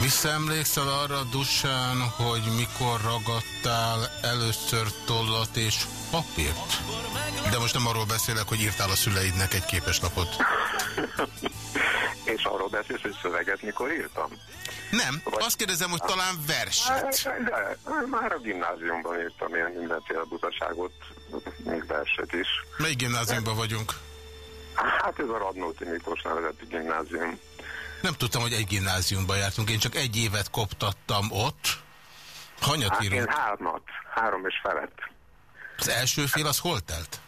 Visszaemlékszel arra, Dusán, hogy mikor ragadtál először tollat és papírt? De most nem arról beszélek, hogy írtál a szüleidnek egy képeslapot. és arról beszélsz, hogy szöveget mikor írtam? Nem, Vagy... azt kérdezem, hogy talán verset. De, már a gimnáziumban írtam ilyen mindenféle butaságot, még verset is. Melyik gimnáziumban vagyunk? Hát ez a Radnóti Miklós nevezeti gimnázium. Nem tudtam, hogy egy gimnáziumban jártunk. Én csak egy évet koptattam ott. Hanyat hát írunk? Én hármat. Három és felett. Az első fél az hol telt?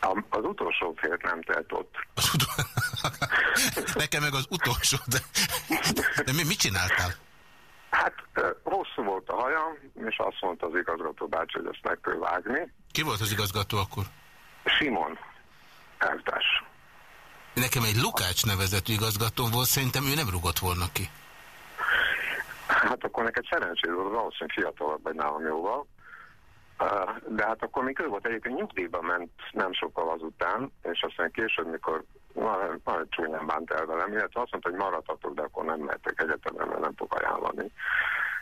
A, az utolsó fél nem telt ott. Az utol... Nekem meg az utolsó. De, de mi, mit csináltál? Hát hosszú volt a hajam, és azt mondta az igazgató bácsi, hogy ezt meg kell vágni. Ki volt az igazgató akkor? Simon, elvtárs. Nekem egy Lukács nevezetű igazgatóm volt, szerintem ő nem rugott volna ki. Hát akkor neked szerencsés volt, valószínűleg fiatalabb egy nálam jóval. De hát akkor még ő volt egyébként nyugdíjba ment nem sokkal azután, és aztán később, mikor nagyon csúnyán bánt el velem, illetve azt mondta, hogy maradhatok, de akkor nem mehetek egyetemben, mert nem tudok ajánlani.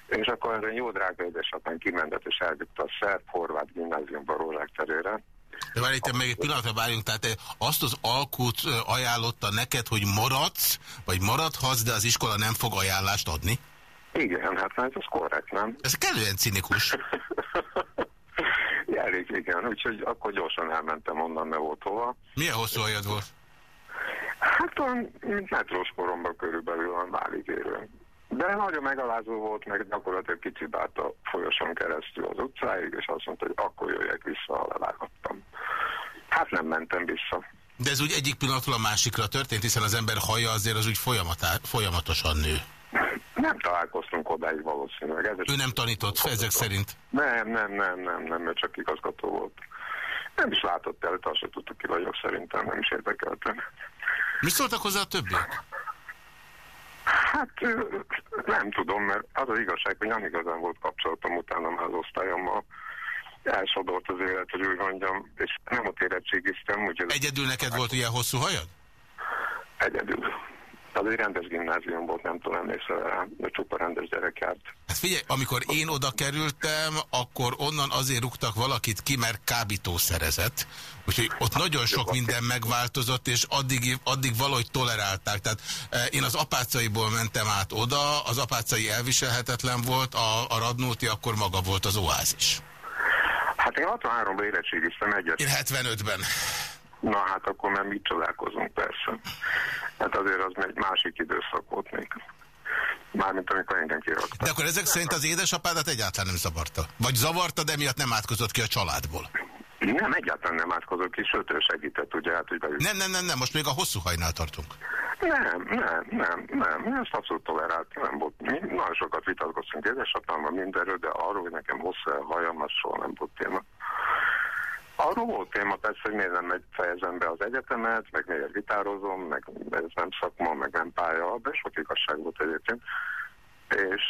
És akkor egy jó drága édesapám kimentett, és elvitte a szerb horvát gimnáziumba Rózsák terére, De várj, itt még egy pillanatra várjunk, tehát azt az alkut ajánlotta neked, hogy maradsz, vagy maradhatsz, de az iskola nem fog ajánlást adni? Igen, hát ez az korrekt, nem? Ez kellően cinikus. Elég, igen, úgyhogy akkor gyorsan elmentem onnan, ne volt hova. Milyen hosszú ajad volt? Hát olyan, metrós koromban körülbelül a váligérő. De nagyon megalázó volt, meg gyakorlatilag kicibált a folyoson keresztül az utcáig, és azt mondta, hogy akkor jöjjek vissza, ha levágottam. Hát nem mentem vissza. De ez úgy egyik pillanatról a másikra történt, hiszen az ember haja azért az úgy folyamatosan nő. Nem találkoztunk odáig valószínűleg. Ez ő nem tanított ezek szerint? Nem, nem, nem, nem, nem, ő csak igazgató volt. Nem is látott el, azt se tudtuk ki vagyok szerintem, nem is érdekeltem. Mi szóltak hozzá a többiek? Hát nem tudom, mert az az igazság, hogy nem igazán volt kapcsolatom utána már az osztályommal. Elsodort az élet, hogy úgy mondjam, és nem ott érettségiztem. Úgy Egyedül neked volt ilyen hosszú hajad? Egyedül. Az egy rendes gimnázium volt, nem tudom, emlékszel rá, de csupa rendes gyerek járt. Hát figyelj, amikor én oda kerültem, akkor onnan azért rúgtak valakit ki, mert kábítószerezett. Úgyhogy ott nagyon sok minden megváltozott, és addig, addig valahogy tolerálták. Tehát e, én az apácaiból mentem át oda, az apácai elviselhetetlen volt, a, a Radnóti akkor maga volt az oázis. Hát én 63-ban érettségiztem egyet. Én 75-ben. Na hát akkor már mit csodálkozunk persze. Hát azért az egy másik időszak volt még. Mármint amikor engem kiraktak. De akkor ezek szerint az édesapádat egyáltalán nem zavarta? Vagy zavarta, de miatt nem átkozott ki a családból? Nem, egyáltalán nem átkozott ki, sőt ő segített, ugye, hát, hogy beüt. Nem, nem, nem, nem, most még a hosszú hajnál tartunk. Nem, nem, nem, nem, ezt abszolút tolerált, nem volt. Mi nagyon sokat vitatkoztunk édesapámmal mindenről, de arról, hogy nekem hosszú a hajam, az soha nem volt téma. Arról volt téma persze, hogy miért nem fejezem be az egyetemet, meg miért vitározom, meg ez nem szakma, meg nem pálya, de sok igazság volt egyébként. És,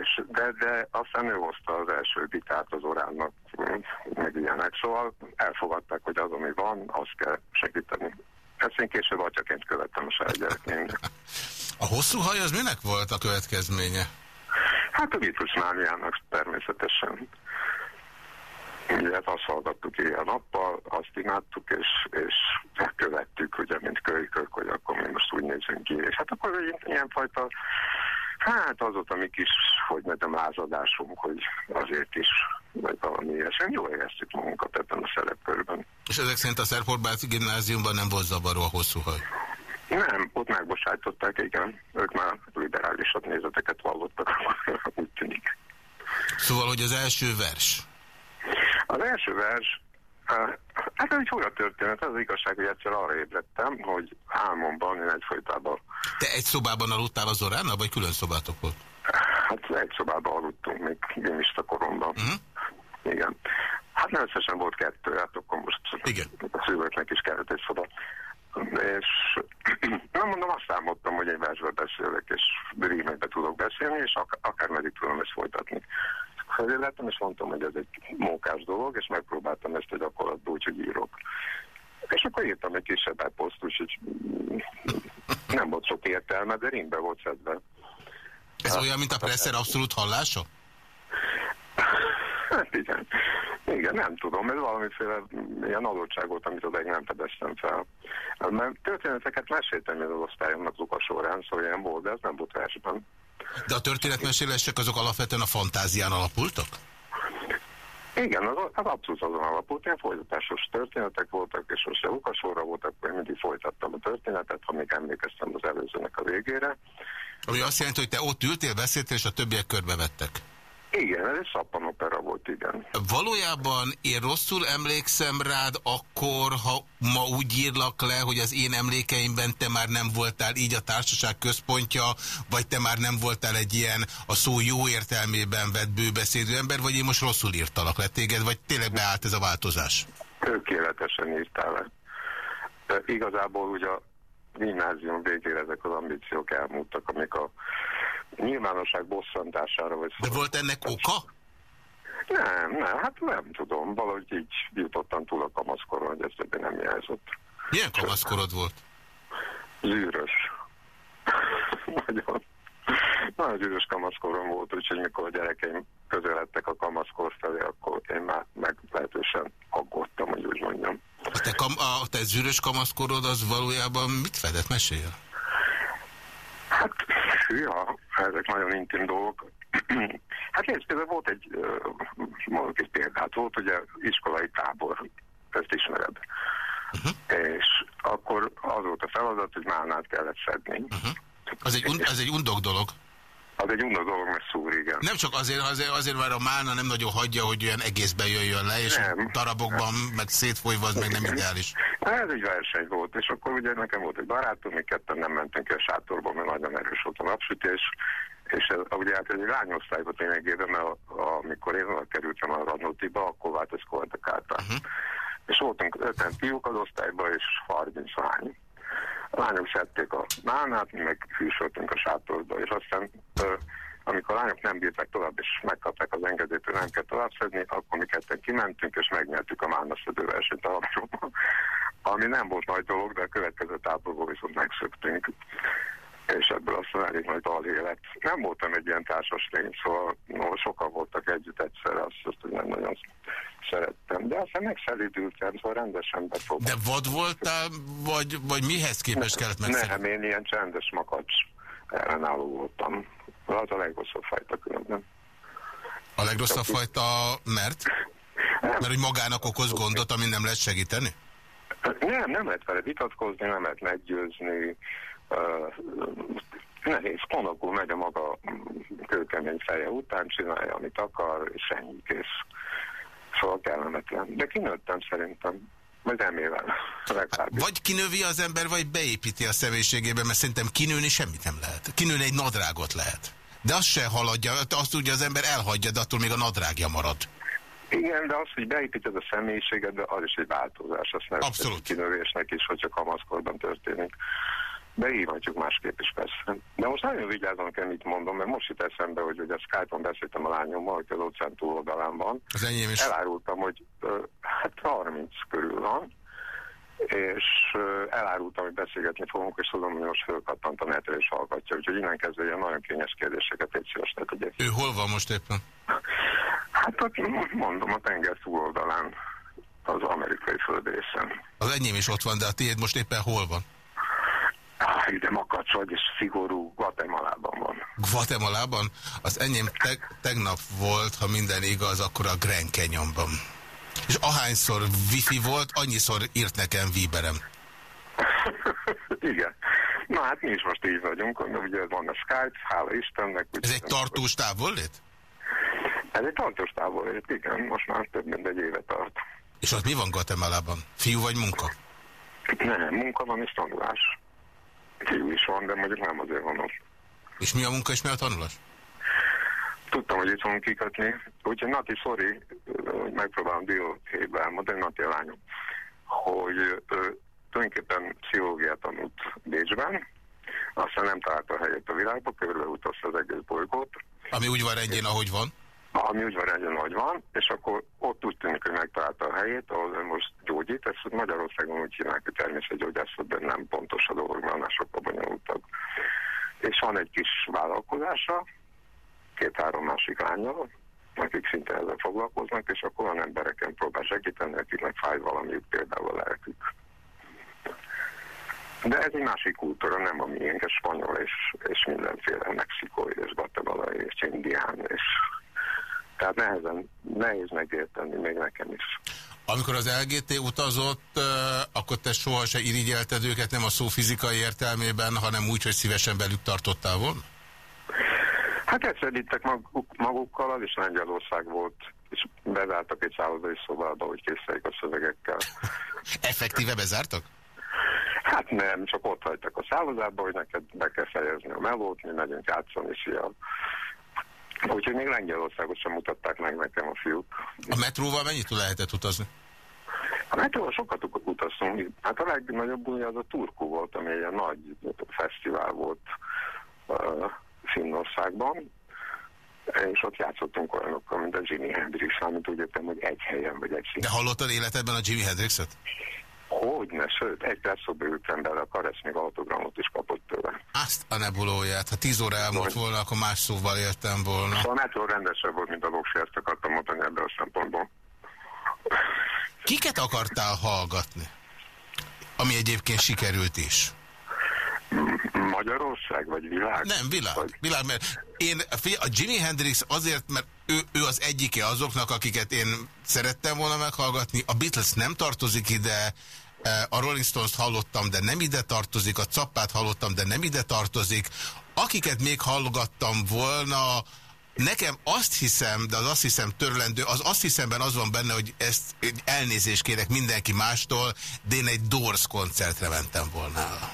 és, de, de aztán ő hozta az első vitát az oránnak, meg ilyenek, szóval elfogadták, hogy az, ami van, azt kell segíteni. Ezt én később atyaként követtem a saját gyerekeimnek. A hosszú haj az minek volt a következménye? Hát a vitrusmániának természetesen. Hát azt hallgattuk ilyen nappal, azt imádtuk, és, és követtük, ugye, mint kölykök, hogy akkor mi most úgy nézünk ki. És hát akkor egy ilyenfajta, hát az ott a mi kis, hogy mondjam, lázadásunk, hogy azért is, vagy valami ilyesmi. Jól éreztük magunkat ebben a szerepkörben. És ezek szerint a Szerporbáci gimnáziumban nem volt zavaró a hosszú haj? Nem, ott megbocsájtották, igen. Ők már liberálisabb nézeteket vallottak, úgy tűnik. Szóval, hogy az első vers? Az első vers, hát ez egy olyan történet, az, az igazság, hogy egyszer arra ébredtem, hogy álmomban én egyfolytában... Te egy szobában aludtál az oránnal, vagy külön szobátok volt? Hát egy szobában aludtunk még gimista koromban. Uh mhm. -huh. Igen. Hát nem összesen volt kettő, hát akkor most Igen. a szülőknek is kellett egy szoba. És nem mondom, azt álmodtam, hogy egy versben beszélek, és rímekbe tudok beszélni, és ak akár meddig tudom ezt folytatni felületem, és mondtam, hogy ez egy mókás dolog, és megpróbáltam ezt a gyakorlatba, úgyhogy írok. És akkor írtam egy kisebb poszt, úgyhogy nem volt sok értelme, de ringbe volt szedve. Ez hát, olyan, mint a presser abszolút hallása? Hát igen. Igen, nem tudom, ez valamiféle ilyen adottság volt, amit odaig nem fedeztem fel. Mert történeteket meséltem az osztályomnak Lukas során, szóval ilyen volt, de ez nem volt versben. De a történetmesélések azok alapvetően a fantázián alapultak? Igen, az, az abszolút azon alapult, ilyen folytatásos történetek voltak, és most a Lukasorra voltak, hogy mindig folytattam a történetet, ha még emlékeztem az előzőnek a végére. Ami azt jelenti, hogy te ott ültél, beszéltél, és a többiek körbevettek. Igen, ez egy szappanopera volt, igen. Valójában én rosszul emlékszem rád akkor, ha ma úgy írlak le, hogy az én emlékeimben te már nem voltál így a társaság központja, vagy te már nem voltál egy ilyen a szó jó értelmében vett bőbeszédő ember, vagy én most rosszul írtalak le téged, vagy tényleg beállt ez a változás? Tökéletesen írtál le. De igazából ugye a gimnázium végére ezek az ambíciók elmúltak, amik a nyilvánosság bosszantására. Vagy De volt ennek oka? Nem, nem, hát nem tudom. Valahogy így jutottam túl a kamaszkoron, hogy ez többé nem jelzott. Milyen kamaszkorod volt? Zűrös. Nagyon. Nagyon zűrös kamaszkorom volt, úgyhogy mikor a gyerekeim közeledtek a kamaszkor felé, akkor én már meglehetősen aggódtam, hogy úgy mondjam. A te, kam a te zűrös kamaszkorod az valójában mit fedett? Mesélj Hát, ja, ezek nagyon intim dolgok. hát nézd, például volt egy, mondok egy példát, volt ugye iskolai tábor, ezt ismered. Uh -huh. És akkor az volt a feladat, hogy málnát kellett szedni. Uh -huh. az, egy, az egy undok dolog. Az egy undas dolog, mert szúr, igen. Nem csak azért, azért, azért mert a málna nem nagyon hagyja, hogy olyan egészben jöjjön le, és nem. darabokban, nem. meg szétfolyva, az meg nem ideális. Ez egy verseny volt, és akkor ugye nekem volt egy barátom, mi ketten nem mentünk el sátorba, mert nagyon erős volt a napsütés, és ez, ugye hát ez egy lányosztályba ténylegében, mert amikor én kerültem a Radnótiba, akkor változkoltak át. Uh -huh. És voltunk öten fiúk az osztályban, és 30 lány. A lányok szedték a nánát, mi meg hűsöltünk a sátorba, és aztán amikor a lányok nem bírták tovább, és megkapták az engedélyt, hogy nem kell tovább szedni, akkor mi ketten kimentünk, és megnyertük a málnaszedő versenyt a ami nem volt nagy dolog, de a következő táborból viszont megszöktünk és ebből aztán elég nagy élet. Nem voltam egy ilyen társas lény, szóval no, sokan voltak együtt egyszerre, azt, azt nem nagyon szerettem. De aztán megszelidültem, szóval rendesen befogom. De vad voltál, vagy, vagy mihez képest kellett megszelidülni? Nem, én ilyen csendes makacs ellenálló voltam. Az a legrosszabb fajta különben. A legrosszabb Csak fajta mert? Nem. Mert hogy magának okoz gondot, ami nem lehet segíteni? Nem, nem lehet vele vitatkozni, nem lehet meggyőzni, nehéz, konokul megy a maga kőkemény feje után, csinálja, amit akar, és ennyi kész. Szóval kellemetlen. De kinőttem szerintem. Vagy remélem. Vagy kinövi az ember, vagy beépíti a személyiségébe, mert szerintem kinőni semmit nem lehet. Kinőni egy nadrágot lehet. De azt se haladja, azt ugye az ember elhagyja, de attól még a nadrágja marad. Igen, de az, hogy beépíted a személyiséget, de az is egy változás. Azt nem Abszolút. kinövésnek is, hogyha kamaszkorban történik. Beírhatjuk másképp is persze. De most nagyon vigyázom kell, mit mondom, mert most itt eszembe, hogy ugye Skype-on beszéltem a lányommal, hogy az óceán túloldalán van. Az enyém is. Elárultam, hogy hát 30 körül van, és elárultam, hogy beszélgetni fogunk, és tudom, hogy most fölkattant a netre és hallgatja, úgyhogy innen kezdve ilyen nagyon kényes kérdéseket egy szívesnek tegyek. Ő hol van most éppen? Hát ott mondom, a tenger túloldalán, az amerikai földrészen. Az enyém is ott van, de a tiéd most éppen hol van? Ah, ide makacs vagy, és szigorú Guatemalában van. Guatemalában? Az enyém te tegnap volt, ha minden igaz, akkor a Grand Canyonban. És ahányszor wifi volt, annyiszor írt nekem Viberem. Igen. Na hát mi is most így vagyunk, ugye van a Skype, hála Istennek. Ez egy tartós távollét? Ez egy tartós távollét, igen, most már több mint egy éve tart. És ott mi van Guatemalában? Fiú vagy munka? Nem, munka van és tanulás. Fiú is van, de mondjuk nem azért van. És mi a munka és mi a tanulás? Tudtam, hogy itt fogunk kikötni. Úgyhogy Nati, sorry, megpróbálom dióhéjbe elmondani, Nati a lányom, hogy ő, tulajdonképpen pszichológiát tanult Bécsben, aztán nem találta a helyet a világba, körülbelül az egész bolygót. Ami úgy van rendjén, ahogy van? Ami úgy rendjén, ahogy van, és akkor ott úgy tűnik, hogy megtalálta a helyét, ahol ő most gyógyít. Ezt Magyarországon úgy hívják, hogy természetgyógyászat, de nem pontos a dolog, mert annál sokkal bonyolultabb. És van egy kis vállalkozása, két-három másik lányjal, akik szinte ezzel foglalkoznak, és akkor olyan embereken próbál segíteni, akiknek fáj valami, például a lelkük. De ez egy másik kultúra, nem a miénk, ez spanyol és, és mindenféle mexikói és guatemalai és indián, és tehát nehezen, nehéz megérteni, még nekem is. Amikor az LGT utazott, akkor te soha se irigyelted őket, nem a szó fizikai értelmében, hanem úgy, hogy szívesen belük tartottál volna? Hát egyszer vittek maguk, magukkal, az is Lengyelország volt, és bezártak egy szállodai szobába, hogy készüljék a szövegekkel. Effektíve bezártak? Hát nem, csak ott hagytak a szállodába, hogy neked be kell fejezni a melót, mi megyünk játszani, szia. Úgyhogy még Lengyelországot sem mutatták meg nekem a fiúk. A metróval mennyit lehetett utazni? A metróval sokat utaztunk. Hát a legnagyobb buli az a Turku volt, ami egy nagy fesztivál volt uh, Finnországban, és ott játszottunk olyanokkal, mint a Jimi Hendrix, amit úgy értem, hogy egy helyen vagy egy szín. De hallottad életedben a Jimi Hendrixet? Hogyne, sőt, egy perc szóba ültem bele, a Karesz még autogramot is kapott tőle. Azt a nebulóját. Ha tíz óra elmúlt volna, akkor más szóval értem volna. A metró rendesebb volt, mint a voksi, ezt akartam mondani ebből a szempontból. Kiket akartál hallgatni? Ami egyébként sikerült is. Magyarország, vagy világ? Nem, világ. Vagy... világ mert én, a Jimi Hendrix azért, mert ő, ő az egyike azoknak, akiket én szerettem volna meghallgatni. A Beatles nem tartozik ide, e, a Rolling Stones-t hallottam, de nem ide tartozik, a Cappát hallottam, de nem ide tartozik. Akiket még hallgattam volna, Nekem azt hiszem, de az azt hiszem törlendő, az azt hiszemben az van benne, hogy ezt elnézést kérek mindenki mástól, de én egy Doors koncertre mentem volna.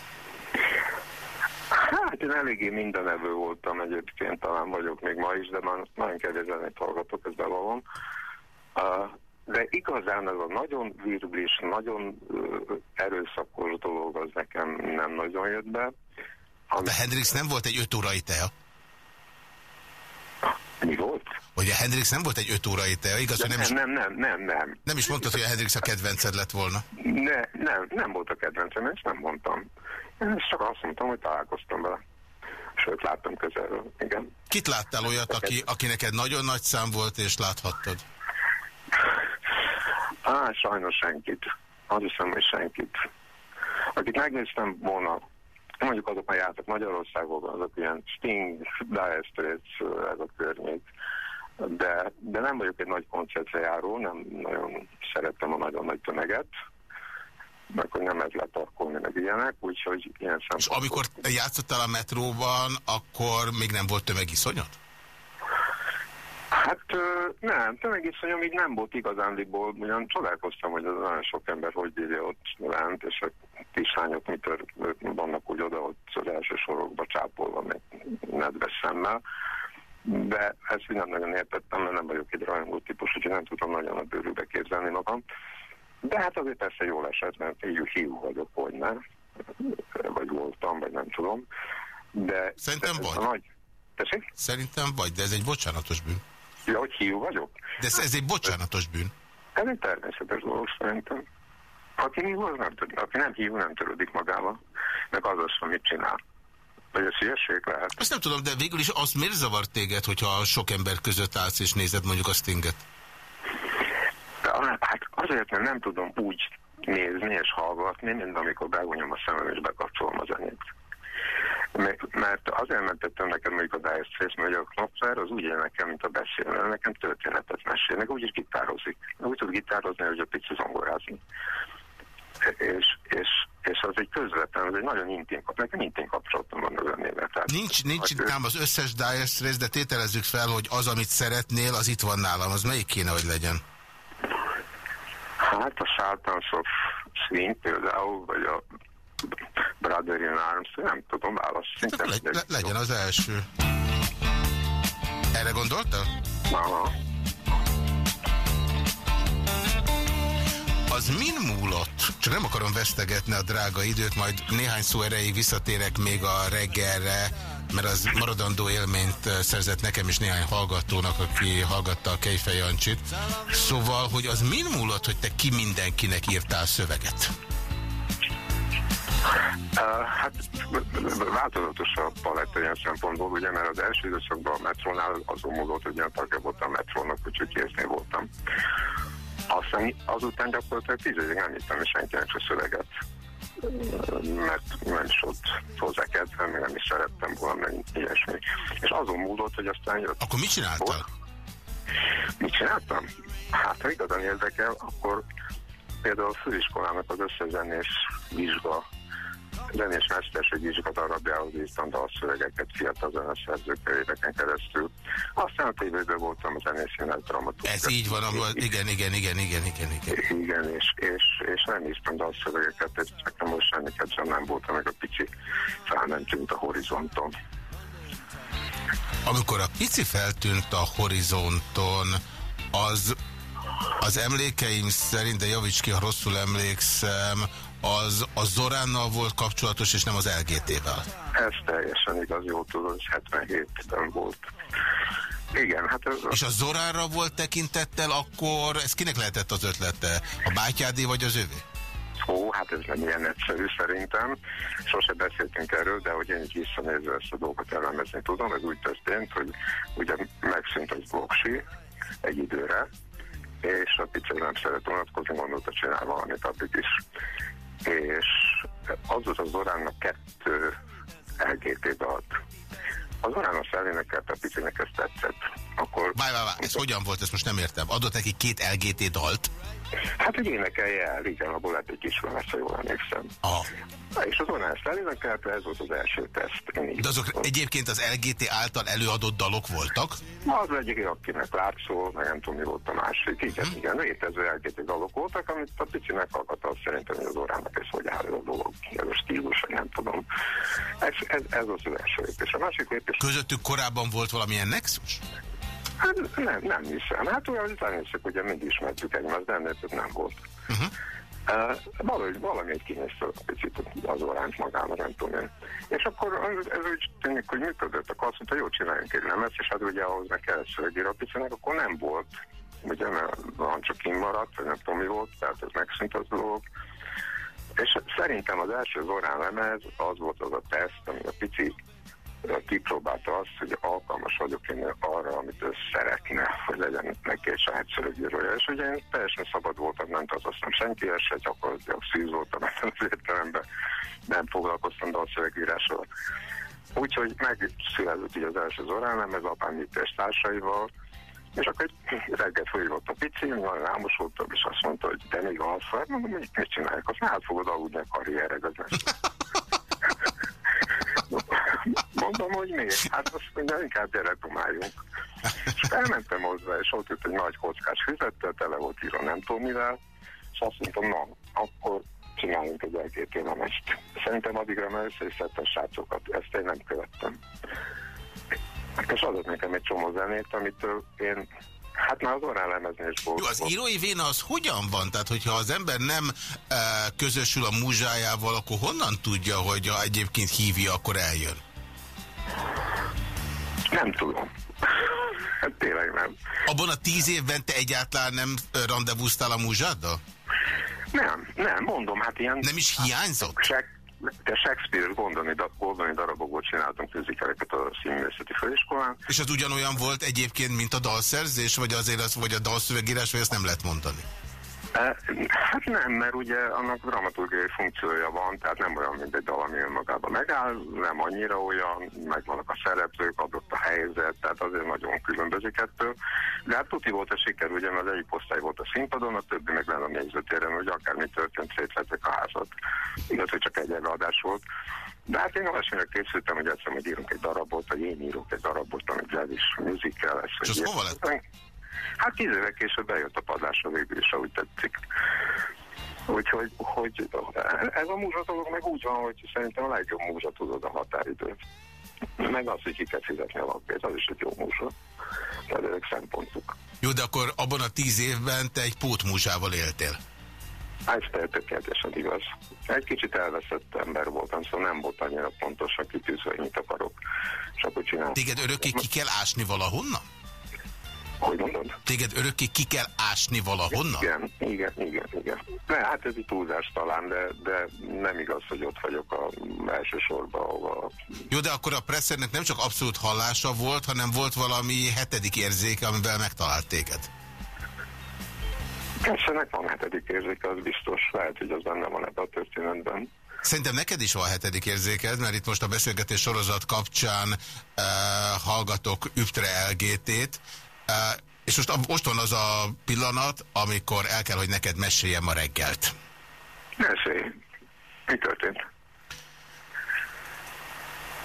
Én eléggé mindenevő voltam egyébként, talán vagyok még ma is, de már nagyon kevés zenét hallgatok, ez bevallom. De igazán ez a nagyon virblis, nagyon erőszakos dolog, az nekem nem nagyon jött be. De Hendrix nem volt egy öt órai tea? Mi volt? Hogy a Hendrix nem volt egy öt órai tea, igaz, hogy nem, is... Nem, nem, nem, nem. Nem is mondtad, hogy a Hendrix a kedvenced lett volna? Ne, nem, nem volt a kedvencem, és nem mondtam. Én csak azt mondtam, hogy találkoztam vele. Sőt, láttam közelről, igen. Kit láttál olyat, aki, aki neked nagyon nagy szám volt, és láthattad? Á, sajnos senkit. Az hiszem, hogy senkit. Akit megnéztem volna, mondjuk azok már jártak Magyarországon, azok ilyen Sting, Dire Straits, ez a környék. De, de nem vagyok egy nagy koncertre járó, nem nagyon szerettem a nagyon nagy tömeget, meg hogy nem ez letarkolni, meg ilyenek, úgyhogy ilyen szempontból... És amikor játszottál a metróban, akkor még nem volt tömegiszonyat? Hát nem, tömegiszonyom így nem volt igazándiból, ugyan csodálkoztam, hogy az nagyon sok ember hogy írja ott lent, és a tiszányok mitől vannak úgy oda, ott az első sorokba csápolva, meg nedves szemmel. De ezt nem nagyon értettem, mert nem vagyok egy rajongó típus, úgyhogy nem tudom nagyon a bőrűbe képzelni magam. De hát azért persze jól esett, mert így hiú vagyok, hogy nem. Vagy voltam, vagy nem tudom. De Szerintem de vagy. Nagy... Tessék? Szerintem vagy, de ez egy bocsánatos bűn. Ja, hogy hiú vagyok? De ez, ez egy bocsánatos bűn. Ez egy természetes dolog szerintem. Aki hiú, az nem tud. Aki nem hiú, nem törődik magával. Meg az az, amit csinál. Vagy ez hülyeség lehet? Azt nem tudom, de végül is az miért zavart téged, hogyha sok ember között állsz és nézed mondjuk a Stinget? Hát azért, mert nem tudom úgy nézni és hallgatni, mint amikor behunyom a szemem és bekapcsolom a zenét. Mert azért mentettem neked mondjuk a Dire Straits, mert a Knopfler az úgy él nekem, mint a beszélő, nekem történetet úgy is gitározik. Úgy tud gitározni, hogy a pici zongorázni. És, és, és az egy közvetlen, az egy nagyon intim, nekem intim kapcsolatom van az önnével. Nincs, nincs nem az összes Dire Straits, de tételezzük fel, hogy az, amit szeretnél, az itt van nálam. Az melyik kéne, hogy legyen? Hát a Sultans of Swing például, vagy a Brother in Arms, nem tudom választani. Hát le, le, legyen az első. Erre gondoltál? Aha. Az min múlott? Csak nem akarom vesztegetni a drága időt, majd néhány szó erejéig visszatérek még a reggelre, mert az maradandó élményt szerzett nekem is néhány hallgatónak, aki hallgatta a Kejfej Jancsit. Szóval, hogy az min múlott, hogy te ki mindenkinek írtál szöveget? Uh, hát változatos a paletta ilyen szempontból, ugye, mert az első időszakban a metrónál azon múlott, hogy ilyen tagja voltam a metrónak, úgyhogy késznél voltam. Aztán azután gyakorlatilag tíz évig nem írtam senkinek a szöveget mert nem is ott hozzá kedvem, nem is szerettem volna, meg ilyesmi. És azon múlott, hogy aztán jött. Akkor mit csináltál? Mit csináltam? Hát, ha igazán érdekel, akkor például a főiskolának az összezenés vizsga zenés mesterség vizsgat arabjához írtam dalszövegeket fiatal zeneszerzőkkel éveken keresztül. Aztán a tévében voltam a zenészének dramaturg. Ez így van, ahol, igen, igen, igen, igen, igen, igen. Igen, és, és, és nem írtam dalszövegeket, és nekem most semmi kedvem nem volt, amíg a pici felmentünk a horizonton. Amikor a pici feltűnt a horizonton, az az emlékeim szerint, de javíts ki, ha rosszul emlékszem, az a Zoránnal volt kapcsolatos, és nem az LGT-vel. Ez teljesen igaz, jó tudod, 77-ben volt. Igen, hát... Ez és a Zoránra volt tekintettel, akkor ez kinek lehetett az ötlete? A bátyádé vagy az övé? Ó, hát ez nem ilyen egyszerű szerintem. Sose beszéltünk erről, de hogy én így visszanézve ezt a dolgot elemezni tudom, ez úgy történt, hogy ugye megszűnt az bloksi egy időre, és a pici nem szeret unatkozni, gondolta csinál valamit addig is. És az volt az Oránnak kettő LGT dalt. Az Orán azt elénekelt, a picinek ezt tetszett. Akkor... Várj, várj, várj, ez hogyan volt, ezt most nem értem. Adott neki két LGT dalt? Hát, hogy énekelje el, igen, abból lett egy kis lesz, ha jól emlékszem. Aha. És az ezt elénekelte, ez volt az első teszt. De azok egyébként az LGT által előadott dalok voltak? Az egyik, akinek látszó, meg nem tudom, mi volt a másik. Igen, hmm. igen, létező LGT dalok voltak, amit a pici meghallgatta, azt szerintem, hogy az órának ez hogy áll a dolog, ez a stílus, nem tudom. Ez, ez, ez az az első lépés. A másik lépés... Közöttük korábban volt valamilyen nexus? Hát nem, nem hiszem. Hát olyan, természetesen ugye mindig ismertük egymást, de ennél nem volt. Uh -huh. Uh, valahogy, valami egy kinézte a picit az orányt magának, nem tudom én. És akkor ez, ez úgy tűnik, hogy működött, akkor azt mondta, jó, csináljunk egy lemez, és hát ugye ahhoz meg kellett szövegére a picinek, akkor nem volt, ugye, mert van csak kimaradt, vagy nem tudom mi volt, tehát ez megszűnt az dolog. És szerintem az első Zorán lemez az volt az a teszt, ami a pici kipróbálta azt, hogy alkalmas vagyok én arra, amit ő szeretne, hogy legyen neki egy saját szövegírója. És ugye én teljesen szabad voltam, nem tartoztam senkihez se, gyakorlatilag szűzoltam ebben az értelemben, nem foglalkoztam dalszövegírással. Úgyhogy megszületett így az első Zorán, ez apám és társaival, és akkor egy reggel fölhívott a pici, nagyon álmosultam, és azt mondta, hogy de még alfa, mondom, hogy mit csinálják, azt hát fogod aludni a karriereg, az Mondom, hogy mi? Hát azt mondja, inkább gyere, tumáljunk. És elmentem hozzá, és ott jött egy nagy kockás füzettel, tele volt írva nem tudom mivel, és azt mondtam, na, akkor csináljunk egy elképé lemest. Szerintem addigra már össze is a srácokat, ezt én nem követtem. És adott nekem egy csomó zenét, amit én Hát már az orrán lemezni is volt. Jó, az írói véna az hogyan van? Tehát, hogyha az ember nem e, közösül a múzsájával, akkor honnan tudja, hogy ha egyébként hívja, akkor eljön? Nem tudom. Hát tényleg nem. Abban a tíz évben te egyáltalán nem rendezvúztál a múzsáddal? Nem, nem, mondom, hát ilyen... Nem is hiányzott? Se, de Shakespeare gondolni, gondolni darabokból csináltunk főzikereket a színművészeti főiskolán. És az ugyanolyan volt egyébként, mint a dalszerzés, vagy azért az, vagy a dalszövegírás, vagy ezt nem lehet mondani? Hát nem, mert ugye annak dramaturgiai funkciója van, tehát nem olyan, mint egy dal, ami önmagában megáll, nem annyira olyan, megvannak a szereplők, adott a helyzet, tehát azért nagyon különbözik ettől. De hát tuti volt a siker, ugye, mert az egyik osztály volt a színpadon, a többi meg lenne a nézőtéren, hogy akármi történt, szétlettek a házat. Igaz, hogy csak egy előadás volt. De hát én alacsonyra készültem, hogy egyszer, hogy írunk egy darabot, vagy én írok egy darabot, amit jazz is musical lesz. És az hova lett? Hát tíz évek később bejött a padlásra végül is, ahogy tetszik. Úgyhogy hogy ez a múzsa dolog meg úgy van, hogy szerintem a legjobb múzsa tudod a határidőt. Meg az, hogy ki kell fizetni a lakbért, az is egy jó múzsa. Tehát ezek szempontok. Jó, de akkor abban a tíz évben te egy pótmúzsával éltél? Ez tökéletesen igaz. Egy kicsit elveszett ember voltam, szóval nem volt annyira pontos, aki tűzve, hogy mit akarok, és akkor csináltam. Téged örökké ki kell ásni valahonnan? Hogy mondod? Téged örökké ki kell ásni valahonnan? Igen, igen, igen, igen. Ne, hát ez egy túlzás talán, de, de nem igaz, hogy ott vagyok a elsősorban, ahova... Jó, de akkor a presszernek nem csak abszolút hallása volt, hanem volt valami hetedik érzéke, amivel megtalált téged. Presszernek van hetedik érzéke, az biztos. Lehet, hogy az benne van ebben a történetben. Szerintem neked is van hetedik érzéked, mert itt most a beszélgetés sorozat kapcsán uh, hallgatok Üptre LGT-t, és most, most van az a pillanat, amikor el kell, hogy neked meséljem ma reggelt. Mesélj. Mi történt?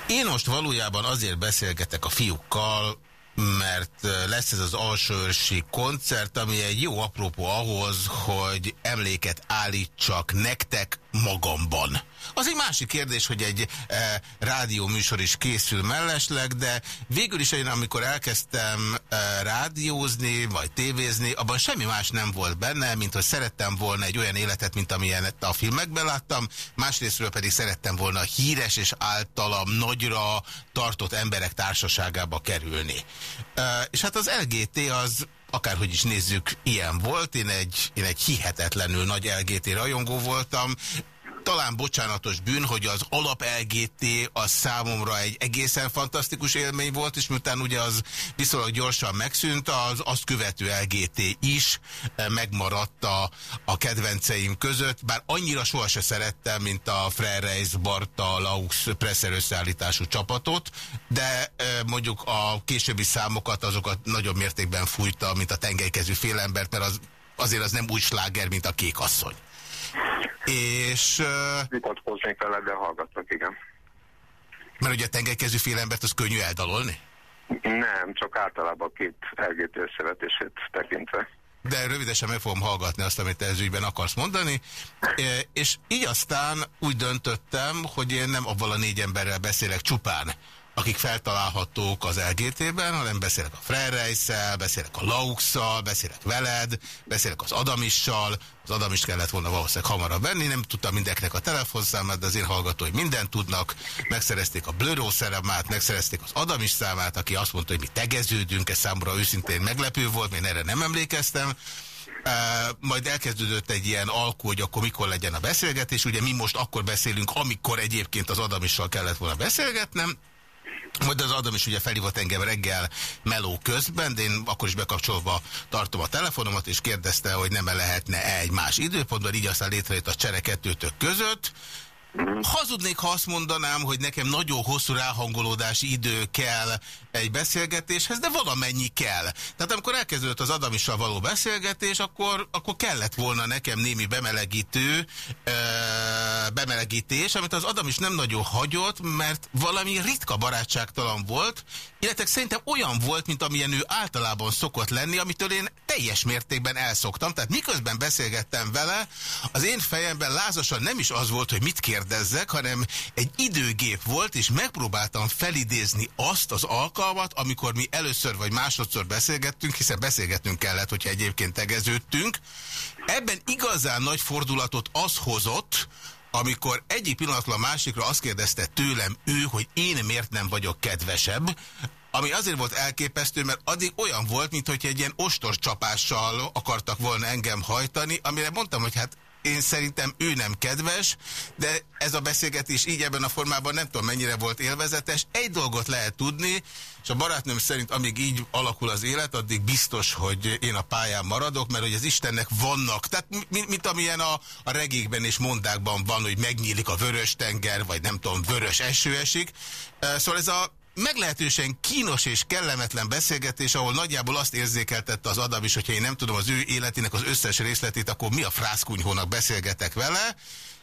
Én most valójában azért beszélgetek a fiúkkal, mert lesz ez az alsóörsi koncert, ami egy jó apropó ahhoz, hogy emléket állítsak nektek magamban. Az egy másik kérdés, hogy egy e, rádió műsor is készül mellesleg, de végül is én, amikor elkezdtem e, rádiózni, vagy tévézni, abban semmi más nem volt benne, mint hogy szerettem volna egy olyan életet, mint amilyen a filmekben láttam, másrésztről pedig szerettem volna híres és általam nagyra tartott emberek társaságába kerülni. És hát az LGT az akárhogy is nézzük, ilyen volt. Én egy, én egy hihetetlenül nagy LGT rajongó voltam talán bocsánatos bűn, hogy az alap LGT az számomra egy egészen fantasztikus élmény volt, és miután ugye az viszonylag gyorsan megszűnt, az azt követő LGT is eh, megmaradt a, a kedvenceim között, bár annyira sohasem szerettem, mint a Frereis Barta Laux Presser összeállítású csapatot, de eh, mondjuk a későbbi számokat azokat nagyobb mértékben fújta, mint a tengelykezű félembert, mert az, azért az nem úgy sláger, mint a kékasszony. És... Vitatkoznék vele, de hallgatnak, igen. Mert ugye a tengelykezű félembert az könnyű eldalolni? Nem, csak általában a két LGT összevetését tekintve. De rövidesen meg fogom hallgatni azt, amit te ez ügyben akarsz mondani. És így aztán úgy döntöttem, hogy én nem abban a négy emberrel beszélek csupán, akik feltalálhatók az LGT-ben, hanem beszélek a Frereisszel, beszélek a Laux-szal, beszélek veled, beszélek az Adamissal, az Adamist kellett volna valószínűleg hamarabb venni, nem tudtam mindenkinek a telefonszámát, de az én hallgatói mindent tudnak, megszerezték a Blöró szeremát, megszerezték az Adamis számát, aki azt mondta, hogy mi tegeződünk, ez számomra őszintén meglepő volt, én erre nem emlékeztem, Uh, majd elkezdődött egy ilyen alkú, hogy akkor mikor legyen a beszélgetés. Ugye mi most akkor beszélünk, amikor egyébként az Adamissal kellett volna beszélgetnem. Majd az Adam is ugye felhívott engem reggel meló közben, de én akkor is bekapcsolva tartom a telefonomat, és kérdezte, hogy nem -e lehetne -e egy más időpontban, így aztán létrejött a csere kettőtök között. Hazudnék, ha azt mondanám, hogy nekem nagyon hosszú ráhangolódási idő kell egy beszélgetéshez, de valamennyi kell. Tehát amikor elkezdődött az Adamissal való beszélgetés, akkor, akkor kellett volna nekem némi bemelegítő, ö, bemelegítés, amit az Adam is nem nagyon hagyott, mert valami ritka barátságtalan volt, illetve szerintem olyan volt, mint amilyen ő általában szokott lenni, amitől én teljes mértékben elszoktam. Tehát miközben beszélgettem vele, az én fejemben lázasan nem is az volt, hogy mit kérdezzek, hanem egy időgép volt, és megpróbáltam felidézni azt az alkalmat, amikor mi először vagy másodszor beszélgettünk, hiszen beszélgetnünk kellett, hogyha egyébként tegeződtünk. Ebben igazán nagy fordulatot az hozott, amikor egyik pillanatban a másikra azt kérdezte tőlem ő, hogy én miért nem vagyok kedvesebb, ami azért volt elképesztő, mert addig olyan volt, mintha egy ilyen ostos csapással akartak volna engem hajtani, amire mondtam, hogy hát én szerintem ő nem kedves, de ez a beszélgetés így ebben a formában nem tudom mennyire volt élvezetes. Egy dolgot lehet tudni, és a barátnőm szerint amíg így alakul az élet, addig biztos, hogy én a pályán maradok, mert hogy az Istennek vannak, tehát mint, mint amilyen a, a regékben és mondákban van, hogy megnyílik a vörös tenger, vagy nem tudom, vörös eső esik. Szóval ez a meglehetősen kínos és kellemetlen beszélgetés, ahol nagyjából azt érzékeltette az Adam is, hogyha én nem tudom az ő életének az összes részletét, akkor mi a frászkunyhónak beszélgetek vele.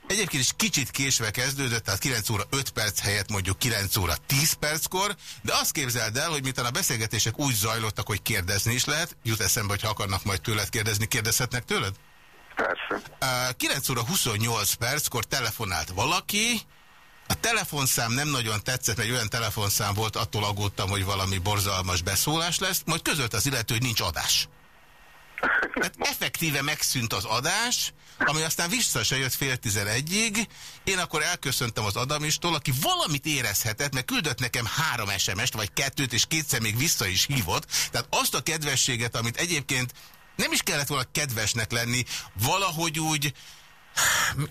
Egyébként is kicsit késve kezdődött, tehát 9 óra 5 perc helyett mondjuk 9 óra 10 perckor, de azt képzeld el, hogy miután a beszélgetések úgy zajlottak, hogy kérdezni is lehet, jut eszembe, hogy ha akarnak majd tőled kérdezni, kérdezhetnek tőled? Persze. 9 óra 28 perckor telefonált valaki, a telefonszám nem nagyon tetszett, mert egy olyan telefonszám volt, attól aggódtam, hogy valami borzalmas beszólás lesz, majd közölt az illető, hogy nincs adás. Tehát effektíve megszűnt az adás, ami aztán vissza se jött fél tizenegyig. Én akkor elköszöntem az Adamistól, aki valamit érezhetett, mert küldött nekem három SMS-t, vagy kettőt, és kétszer még vissza is hívott. Tehát azt a kedvességet, amit egyébként nem is kellett volna kedvesnek lenni, valahogy úgy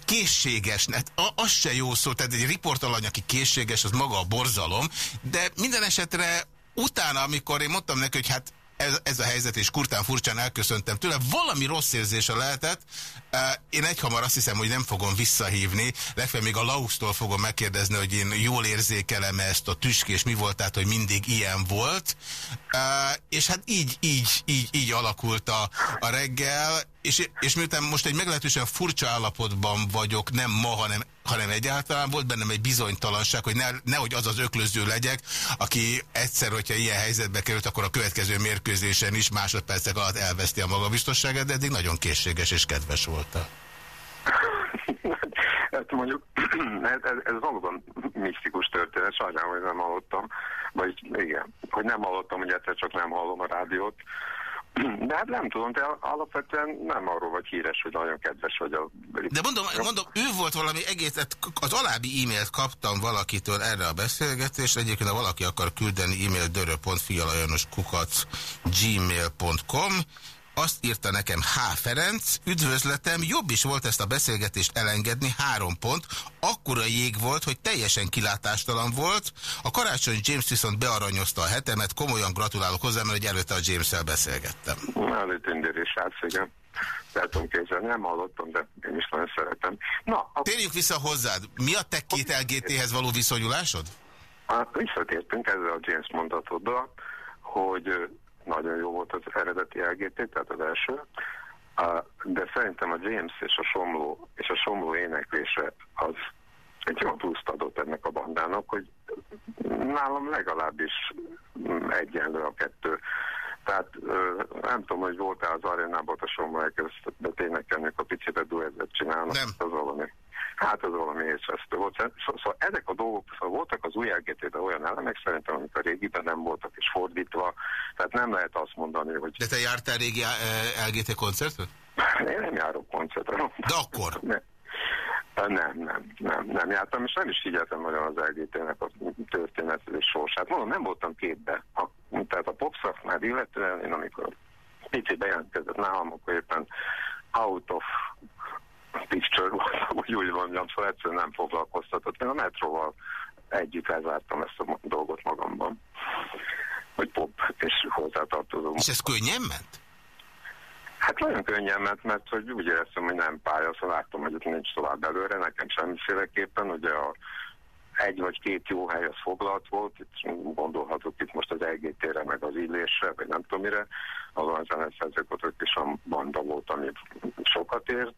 készséges, az se jó szó, tehát egy riportalany, aki készséges, az maga a borzalom, de minden esetre utána, amikor én mondtam neki, hogy hát ez, ez a helyzet, és kurtán furcsán elköszöntem tőle. Valami rossz érzése lehetett. Én egyhamar azt hiszem, hogy nem fogom visszahívni. Legfeljebb még a Lausztól fogom megkérdezni, hogy én jól érzékelem ezt a tüskés mi volt, tehát, hogy mindig ilyen volt. És hát így, így, így, így alakult a, a reggel. És, és miután most egy meglehetősen furcsa állapotban vagyok, nem ma, hanem, hanem egyáltalán volt bennem egy bizonytalanság, hogy ne, nehogy az az öklöző legyek, aki egyszer, hogyha ilyen helyzetbe került, akkor a következő mérkőzésen is másodpercek alatt elveszti a magabiztosságát, de eddig nagyon készséges és kedves volt. Hát mondjuk, ez, ez, ez valóban misztikus történet, sajnálom, hogy nem hallottam, vagy igen, hogy nem hallottam, hogy egyszer csak nem hallom a rádiót, De hát nem tudom, de alapvetően nem arról vagy híres, hogy nagyon kedves vagy a... De mondom, mondom, ő volt valami egész, az alábbi e-mailt kaptam valakitől erre a beszélgetésre, egyébként ha valaki akar küldeni e-mail dörö.fialajanoskukac gmail.com azt írta nekem H. Ferenc, üdvözletem, jobb is volt ezt a beszélgetést elengedni, három pont. Akkora jég volt, hogy teljesen kilátástalan volt. A karácsony James viszont bearanyozta a hetemet, komolyan gratulálok hozzá, mert hogy előtte a James-el beszélgettem. Már tündérés igen. El tudom képzelni, nem hallottam, de én is nagyon szeretem. Na, a... Térjünk vissza hozzád. Mi a te két LGT-hez való viszonyulásod? Hát visszatértünk ezzel a James mondatoddal, hogy nagyon jó volt az eredeti LGT, tehát az első, de szerintem a James és a Somló, és a Somló éneklése az egy olyan pluszt adott ennek a bandának, hogy nálam legalábbis egyenlő a kettő. Tehát nem tudom, hogy volt-e az arénában a Somló elkezdett énekelni, a picit duetet csinálnak. Nem. Az valami. Hát az valami észvesztő volt. Szóval, szóval ezek a dolgok, szóval voltak az új lgt olyan elemek szerintem, amik a régiben nem voltak, és fordítva. Tehát nem lehet azt mondani, hogy... De te jártál régi eh, LGT koncertet? Én nem járok koncertre. De akkor? Nem. Nem, nem, nem, nem jártam, és nem is figyeltem nagyon az LGT-nek a történetét és sorsát. Mondom, nem voltam képbe. A, tehát a popszakmád illetően, én amikor picit bejelentkezett nálam, akkor éppen out of picture voltam, hogy úgy mondjam, szóval egyszerűen nem foglalkoztatott. Én a metróval együtt lezártam ezt a dolgot magamban, hogy pop és hozzátartozó. És ez könnyen ment? Hát nagyon könnyen ment, mert hogy úgy éreztem, hogy nem pálya, szóval láttam, hogy ott nincs tovább előre, nekem semmiféleképpen, ugye a egy vagy két jó hely az foglalt volt, itt gondolhatok itt most az EGT-re, meg az illésre, vagy nem tudom mire, azon a zeneszerzők is a banda volt, ami sokat ért,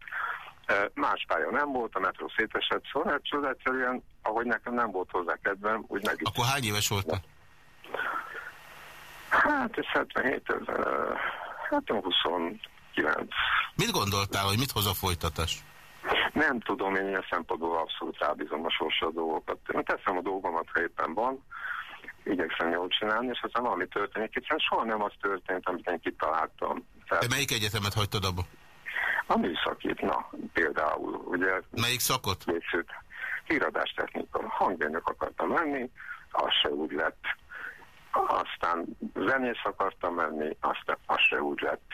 Más pálya nem volt, a metró szétesett, szóval hát szóval egyszerűen, ahogy nekem nem volt hozzá kedvem, úgy meg Akkor hány éves volt? Hát ez 77, ez, hát 29. Mit gondoltál, hogy mit hoz a folytatás? Nem tudom, én ilyen szempontból abszolút rábízom a sorsa dolgokat. Én teszem a dolgomat, ha éppen van, igyekszem jól csinálni, és aztán valami történik. Hiszen soha nem az történt, amit én kitaláltam. Tehát... De melyik egyetemet hagytad abba? A műszakit, na, például, ugye... Melyik szakot? Készült. Híradástechnika. Hangmérnök akartam lenni, az se úgy lett. Aztán zenész akartam menni, aztán az se úgy lett.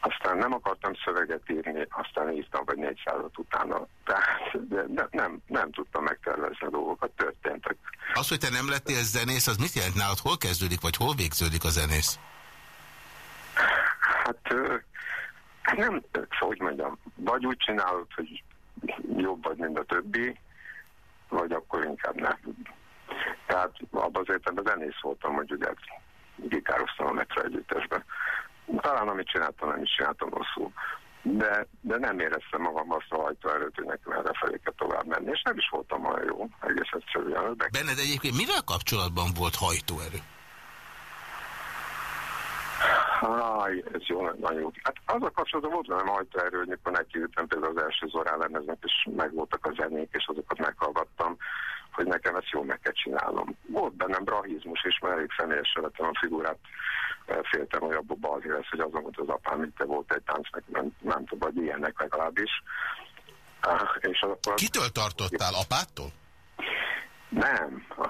Aztán nem akartam szöveget írni, aztán írtam vagy négy százat utána. Tehát de ne, nem, nem tudtam megtervezni a dolgokat, történtek. Az, hogy te nem lettél zenész, az mit jelent nálad? Hol kezdődik, vagy hol végződik a zenész? Hát nem, szóval, hogy mondjam, vagy úgy csinálod, hogy jobb vagy, mint a többi, vagy akkor inkább nem. Tehát abban az értelemben zenész voltam, hogy ugye gitároztam a Metro együttesben. Talán amit csináltam, nem is csináltam rosszul. De, de nem éreztem magam azt a hajtó előtt, hogy nekem erre felé kell tovább menni, és nem is voltam olyan jó, egész egyszerűen. Benned egyébként mivel kapcsolatban volt hajtóerő? Háj, ez jó, nagyon jó. Hát az a kapcsolatban volt velem ajtóerő, hogy mikor nekiültem például az első Zorán lemeznek, és megvoltak a zenék, és azokat meghallgattam, hogy nekem ezt jól meg kell csinálnom. Volt bennem brahizmus, és már elég személyesen vettem a figurát, féltem, hogy abból balzi lesz, hogy azon volt az apám, mint te volt egy tánc, nem, nem tudom, vagy ilyennek legalábbis. És akkor... Kitől tartottál? Apától? Nem, a,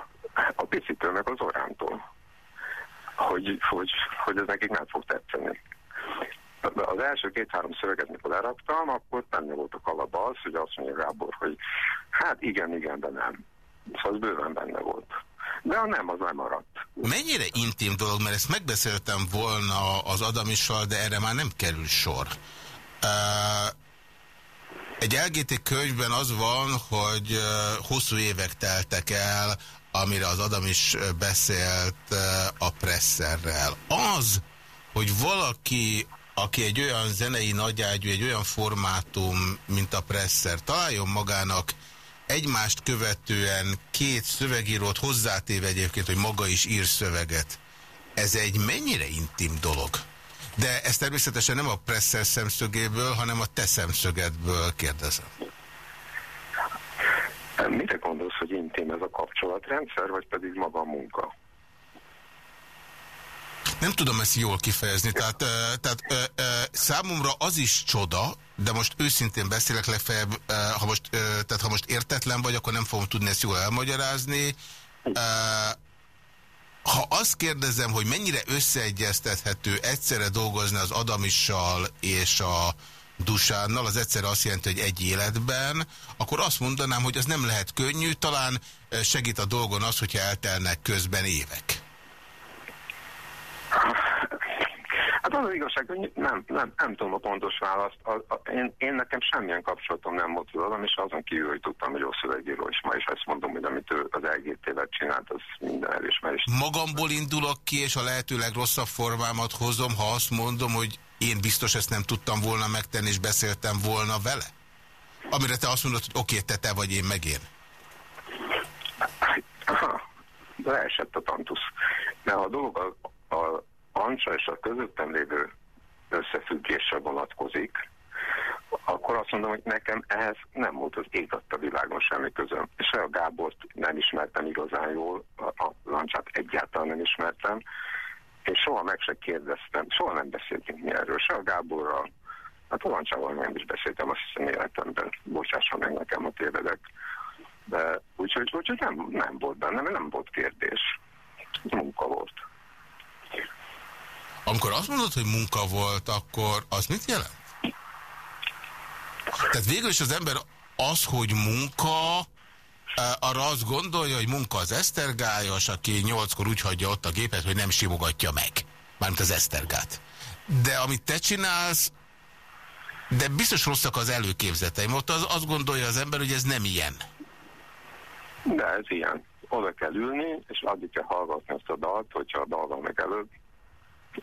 a picitől, meg az orántól hogy, hogy, hogy ez nekik nem fog tetszeni. Az első két-három szöveget, mikor leraktam, akkor benne volt a kalapba az, hogy azt mondja Gábor, hogy hát igen, igen, de nem. Szóval az bőven benne volt. De a nem, az nem maradt. Mennyire intim dolog, mert ezt megbeszéltem volna az Adamissal, de erre már nem kerül sor. Uh, egy LGT könyvben az van, hogy hosszú évek teltek el, amire az Adam is beszélt a presszerrel. Az, hogy valaki, aki egy olyan zenei nagyágyú, egy olyan formátum, mint a presser, találjon magának egymást követően két szövegírót hozzátéve egyébként, hogy maga is ír szöveget. Ez egy mennyire intim dolog? De ez természetesen nem a presser szemszögéből, hanem a te szemszögedből kérdezem. Mire gondolsz, hogy intim ez a kapcsolatrendszer, vagy pedig maga a munka? Nem tudom ezt jól kifejezni, tehát, tehát számomra az is csoda, de most őszintén beszélek legfeljebb, ha most, tehát ha most értetlen vagy, akkor nem fogom tudni ezt jól elmagyarázni. Ha azt kérdezem, hogy mennyire összeegyeztethető egyszerre dolgozni az Adamissal és a Dusánnal, az egyszerre azt jelenti, hogy egy életben, akkor azt mondanám, hogy az nem lehet könnyű, talán segít a dolgon az, hogyha eltelnek közben évek. Hát az az igazság, hogy nem, nem, nem tudom a pontos választ. A, a, én, én nekem semmilyen kapcsolatom nem volt velem, és azon kívül, hogy tudtam, hogy jó szövegíró, és ma is ezt mondom, hogy amit ő az LGT-vel csinált, az minden elismerés. Magamból indulok ki, és a lehető legrosszabb formámat hozom, ha azt mondom, hogy én biztos ezt nem tudtam volna megtenni, és beszéltem volna vele? Amire te azt mondod, hogy oké, te, te vagy én, meg én. Aha, leesett a tantusz. Mert a dolog a, a Ancsa és a közöttem lévő összefüggésre vonatkozik, akkor azt mondom, hogy nekem ehhez nem volt az ég a világon semmi közöm. És a Gábort nem ismertem igazán jól, a, a Lancsát egyáltalán nem ismertem, és soha meg se kérdeztem, soha nem beszéltünk mi erről, se a Gáborral, hát a Lancsával nem is beszéltem, azt hiszem életemben, bocsássa meg nekem, a tévedek. De úgyhogy, úgyhogy nem, nem volt bennem, nem volt kérdés. Munka volt. Amikor azt mondod, hogy munka volt, akkor az mit jelent? Tehát végül is az ember az, hogy munka, arra azt gondolja, hogy munka az esztergályos, aki nyolckor úgy hagyja ott a gépet, hogy nem simogatja meg. Mármint az esztergát. De amit te csinálsz, de biztos rosszak az előképzeteim. Ott az, azt gondolja az ember, hogy ez nem ilyen. De ez ilyen. Oda kell ülni, és addig kell hallgatni azt a dalt, hogyha a dal van meg előtt,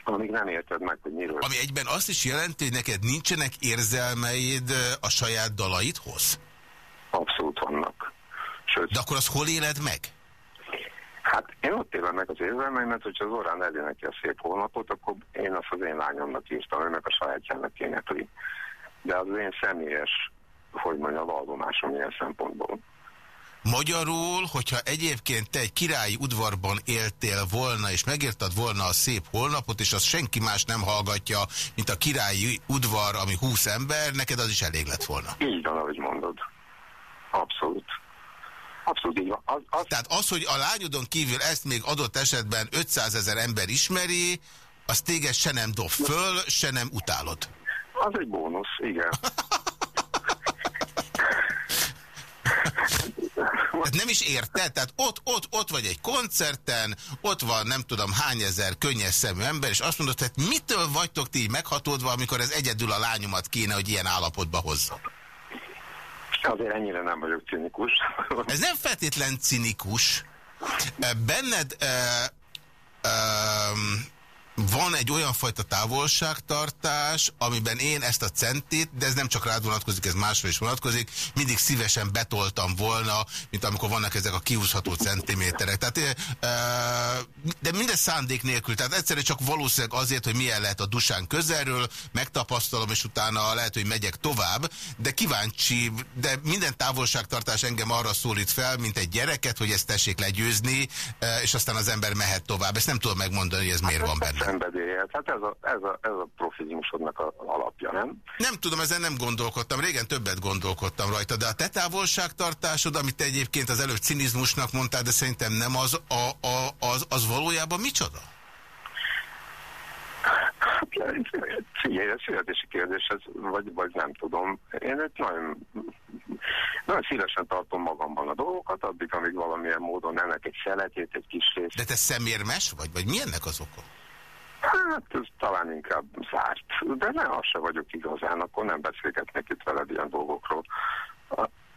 amíg nem érted meg, hogy miről. Ami egyben azt is jelenti, hogy neked nincsenek érzelmeid a saját dalaidhoz? Abszolút vannak. Sőt, De akkor az hol éled meg? Hát én ott élem meg az érzelmeimet, hogyha az orrán elé neki a szép holnapot, akkor én azt az én lányomnak írtam, őnek a sajátjának énekli. De az én személyes, hogy mondja, vallomásom ilyen szempontból. Magyarul, hogyha egyébként te egy királyi udvarban éltél volna, és megírtad volna a szép holnapot, és azt senki más nem hallgatja, mint a királyi udvar, ami húsz ember, neked az is elég lett volna. Így van, ahogy mondod. Abszolút. Abszolút így van. Az, az... Tehát az, hogy a lányodon kívül ezt még adott esetben 500 ezer ember ismeri, az téged se nem dob föl, se nem utálod. Az egy bónusz, igen. Tehát nem is érted? Tehát ott, ott, ott vagy egy koncerten, ott van nem tudom hány ezer könnyes szemű ember, és azt mondod, hogy mitől vagytok ti meghatódva, amikor ez egyedül a lányomat kéne, hogy ilyen állapotba hozza? Azért ennyire nem vagyok cinikus. Ez nem feltétlen cinikus. Benned... E, e, van egy olyan fajta távolságtartás, amiben én ezt a centét, de ez nem csak rád vonatkozik, ez másra is vonatkozik, mindig szívesen betoltam volna, mint amikor vannak ezek a kiúzható centiméterek. Tehát, de minden szándék nélkül, tehát egyszerűen csak valószínűleg azért, hogy milyen lehet a dusán közelről, megtapasztalom, és utána lehet, hogy megyek tovább, de kíváncsi, de minden távolságtartás engem arra szólít fel, mint egy gyereket, hogy ezt tessék legyőzni, és aztán az ember mehet tovább. Ezt nem tudom megmondani, hogy ez miért van benne szenvedélyet. Hát ez a, ez a, ez a profizmusodnak a alapja, nem? Nem tudom, ezen nem gondolkodtam. Régen többet gondolkodtam rajta, de a te távolságtartásod, amit te egyébként az előbb cinizmusnak mondtál, de szerintem nem az, a, a, az, az valójában micsoda? Figyelj, ez születési kérdés, ez, vagy, vagy nem tudom. Én egy nagyon, nagyon szívesen tartom magamban a dolgokat, addig, amíg valamilyen módon ennek egy szeletét, egy kis részt. De te szemérmes vagy? Vagy mi ennek az oka? Hát ez talán inkább zárt, de ne, az se vagyok igazán, akkor nem beszélgetnek itt veled ilyen dolgokról.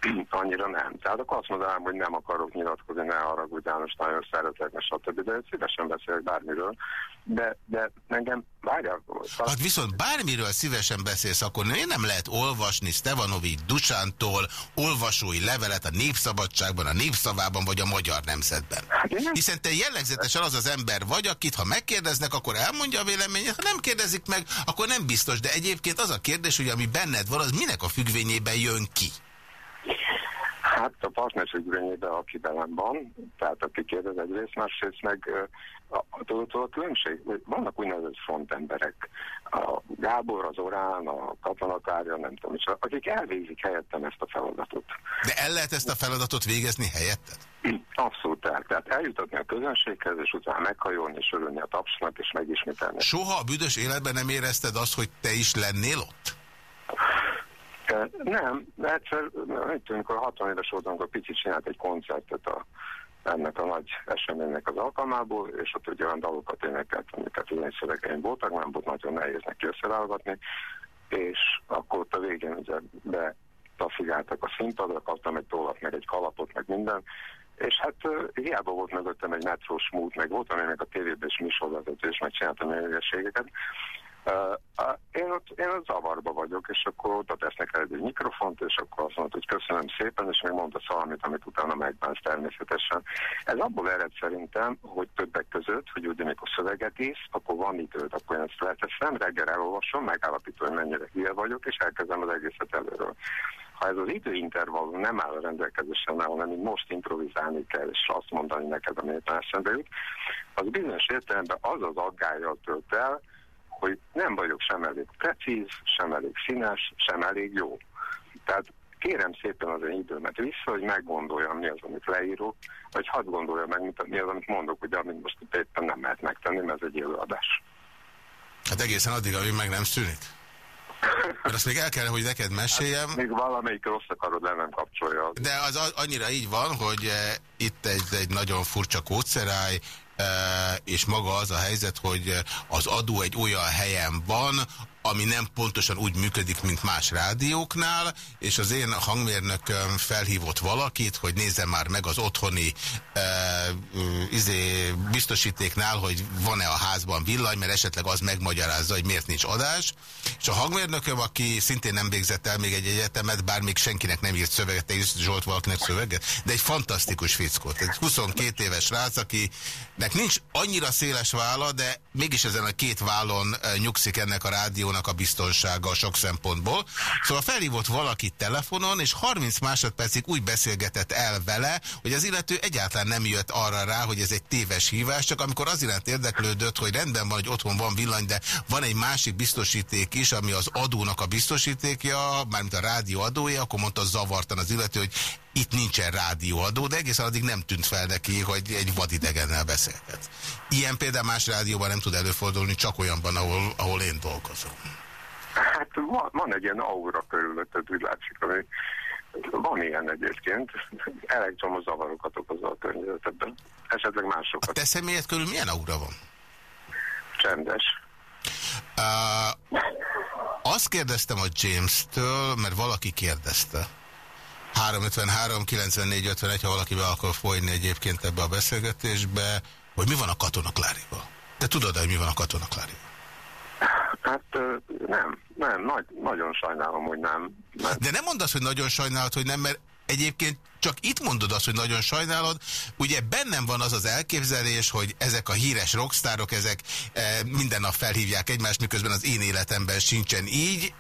Annyira nem. Tehát akkor azt mondanám, hogy nem akarok nyilatkozni, ne haragudj János, nagyon szeretlek, stb. De szívesen beszélek bármiről. De, de engem, várjál. Hát viszont bármiről szívesen beszélsz, akkor én nem lehet olvasni Stevanovics Dusántól olvasói levelet a Népszabadságban, a Népszavában vagy a Magyar Nemzetben. Hát Hiszen te jellegzetesen az az ember vagy, akit ha megkérdeznek, akkor elmondja a véleményét, ha nem kérdezik meg, akkor nem biztos. De egyébként az a kérdés, hogy ami benned van, az minek a függvényében jön ki? Hát a partnerségvényében, aki velem van, tehát aki kérdez egyrészt, másrészt meg tudod, a különbség, vannak úgynevezett frontemberek, a Gábor, az Orán, a katonakárja, nem tudom, és akik elvégzik helyettem ezt a feladatot. De el lehet ezt a feladatot végezni helyetted? Abszolút el. Tehát eljutatni a közönséghez, és utána meghajolni, és örülni a tapsnak, és megismételni. Soha a büdös életben nem érezted azt, hogy te is lennél ott? Nem, egyszer, amikor 60 éves voltam, akkor picit csinált egy koncertet a ennek a nagy eseménynek az alkalmából, és ott ugye olyan dalokat énekelt, amiket én szövegeim voltak, nem volt nagyon nehéz neki összeállgatni, és akkor ott a végén ugye be tafigáltak a színpadra, kaptam egy tollat, meg egy kalapot, meg minden, és hát uh, hiába volt mögöttem egy metrós múlt, meg voltam ennek a tévében is műsorvezető, és megcsináltam Uh, én, ott, én ott zavarba vagyok, és akkor oda tesznek el egy mikrofont, és akkor azt mondod, hogy köszönöm szépen, és még mondasz valamit, amit utána megbánsz természetesen. Ez abból ered szerintem, hogy többek között, hogy ugye amikor szöveget ísz, akkor van időd, akkor én ezt nem reggel elolvasom, megállapítom, hogy mennyire hülye vagyok, és elkezdem az egészet előről. Ha ez az időintervallum nem áll a rendelkezésre, hanem most improvizálni kell, és azt mondani neked, amit eszembe jut, az bizonyos értelemben az az aggályjal tölt el, hogy nem vagyok sem elég precíz, sem elég színes, sem elég jó. Tehát kérem szépen az én időmet vissza, hogy meggondoljam, mi az, amit leírok, vagy hadd gondoljam meg, mi az, amit mondok, ugye, amit most itt éppen nem lehet megtenni, mert ez egy előadás. Hát egészen addig, amíg meg nem szűnik. Mert azt még el kell, hogy neked meséljem. Hát, még valamelyik rossz akarod, le nem kapcsolja. De az annyira így van, hogy eh, itt egy, egy nagyon furcsa kódszeráj, és maga az a helyzet, hogy az adó egy olyan helyen van, ami nem pontosan úgy működik, mint más rádióknál, és az én hangmérnököm felhívott valakit, hogy nézze már meg az otthoni e, izé, biztosítéknál, hogy van-e a házban villany, mert esetleg az megmagyarázza, hogy miért nincs adás. És a hangmérnököm, aki szintén nem végzett el még egy egyetemet, bár még senkinek nem írt szöveget, te írsz Zsolt valakinek szöveget, de egy fantasztikus fickó. Egy 22 éves rác, akinek nincs annyira széles válla, de mégis ezen a két vállon nyugszik ennek a rádiónak a biztonsága sok szempontból. Szóval felhívott valaki telefonon, és 30 másodpercig úgy beszélgetett el vele, hogy az illető egyáltalán nem jött arra rá, hogy ez egy téves hívás, csak amikor az iránt érdeklődött, hogy rendben van, hogy otthon van villany, de van egy másik biztosíték is, ami az adónak a biztosítékja, mármint a rádió adója, akkor mondta zavartan az illető, hogy itt nincsen rádióadó, de egészen addig nem tűnt fel neki, hogy egy vadidegennel beszélget. Ilyen például más rádióban nem tud előfordulni, csak olyanban, ahol, ahol én dolgozom. Hát van, van egy ilyen aura körülötted, úgy látszik, ami van ilyen egyébként, elektromos zavarokat okoz a környezetedben, esetleg másokat. A te személyed körül milyen aura van? Csendes. Uh, azt kérdeztem a James-től, mert valaki kérdezte, 353 94 51, ha valaki be akar folyni egyébként ebbe a beszélgetésbe, hogy mi van a katonaklárival. Te tudod hogy mi van a katonaklárival? Hát nem, nem, nagy, nagyon sajnálom, hogy nem. Mert... De nem mondd azt, hogy nagyon sajnálod, hogy nem, mert egyébként csak itt mondod azt, hogy nagyon sajnálod. Ugye bennem van az az elképzelés, hogy ezek a híres rockstárok, ezek e, minden nap felhívják egymást, miközben az én életemben sincsen így.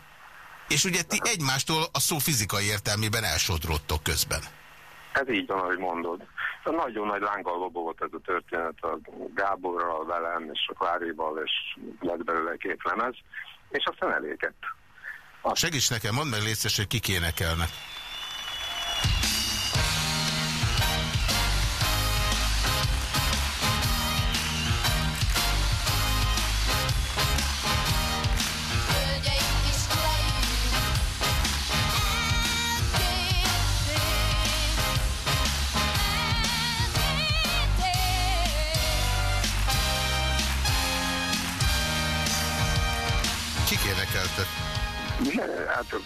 És ugye ti egymástól a szó fizikai értelmében elsodródtok közben. Ez így van, ahogy mondod. Nagyon nagy lánggal volt ez a történet a Gáborral, velem és a Klárival, és lett belőle két lemez, és aztán elégett. Azt... Segíts nekem, mondd meg létszes, hogy ki kénekelnek.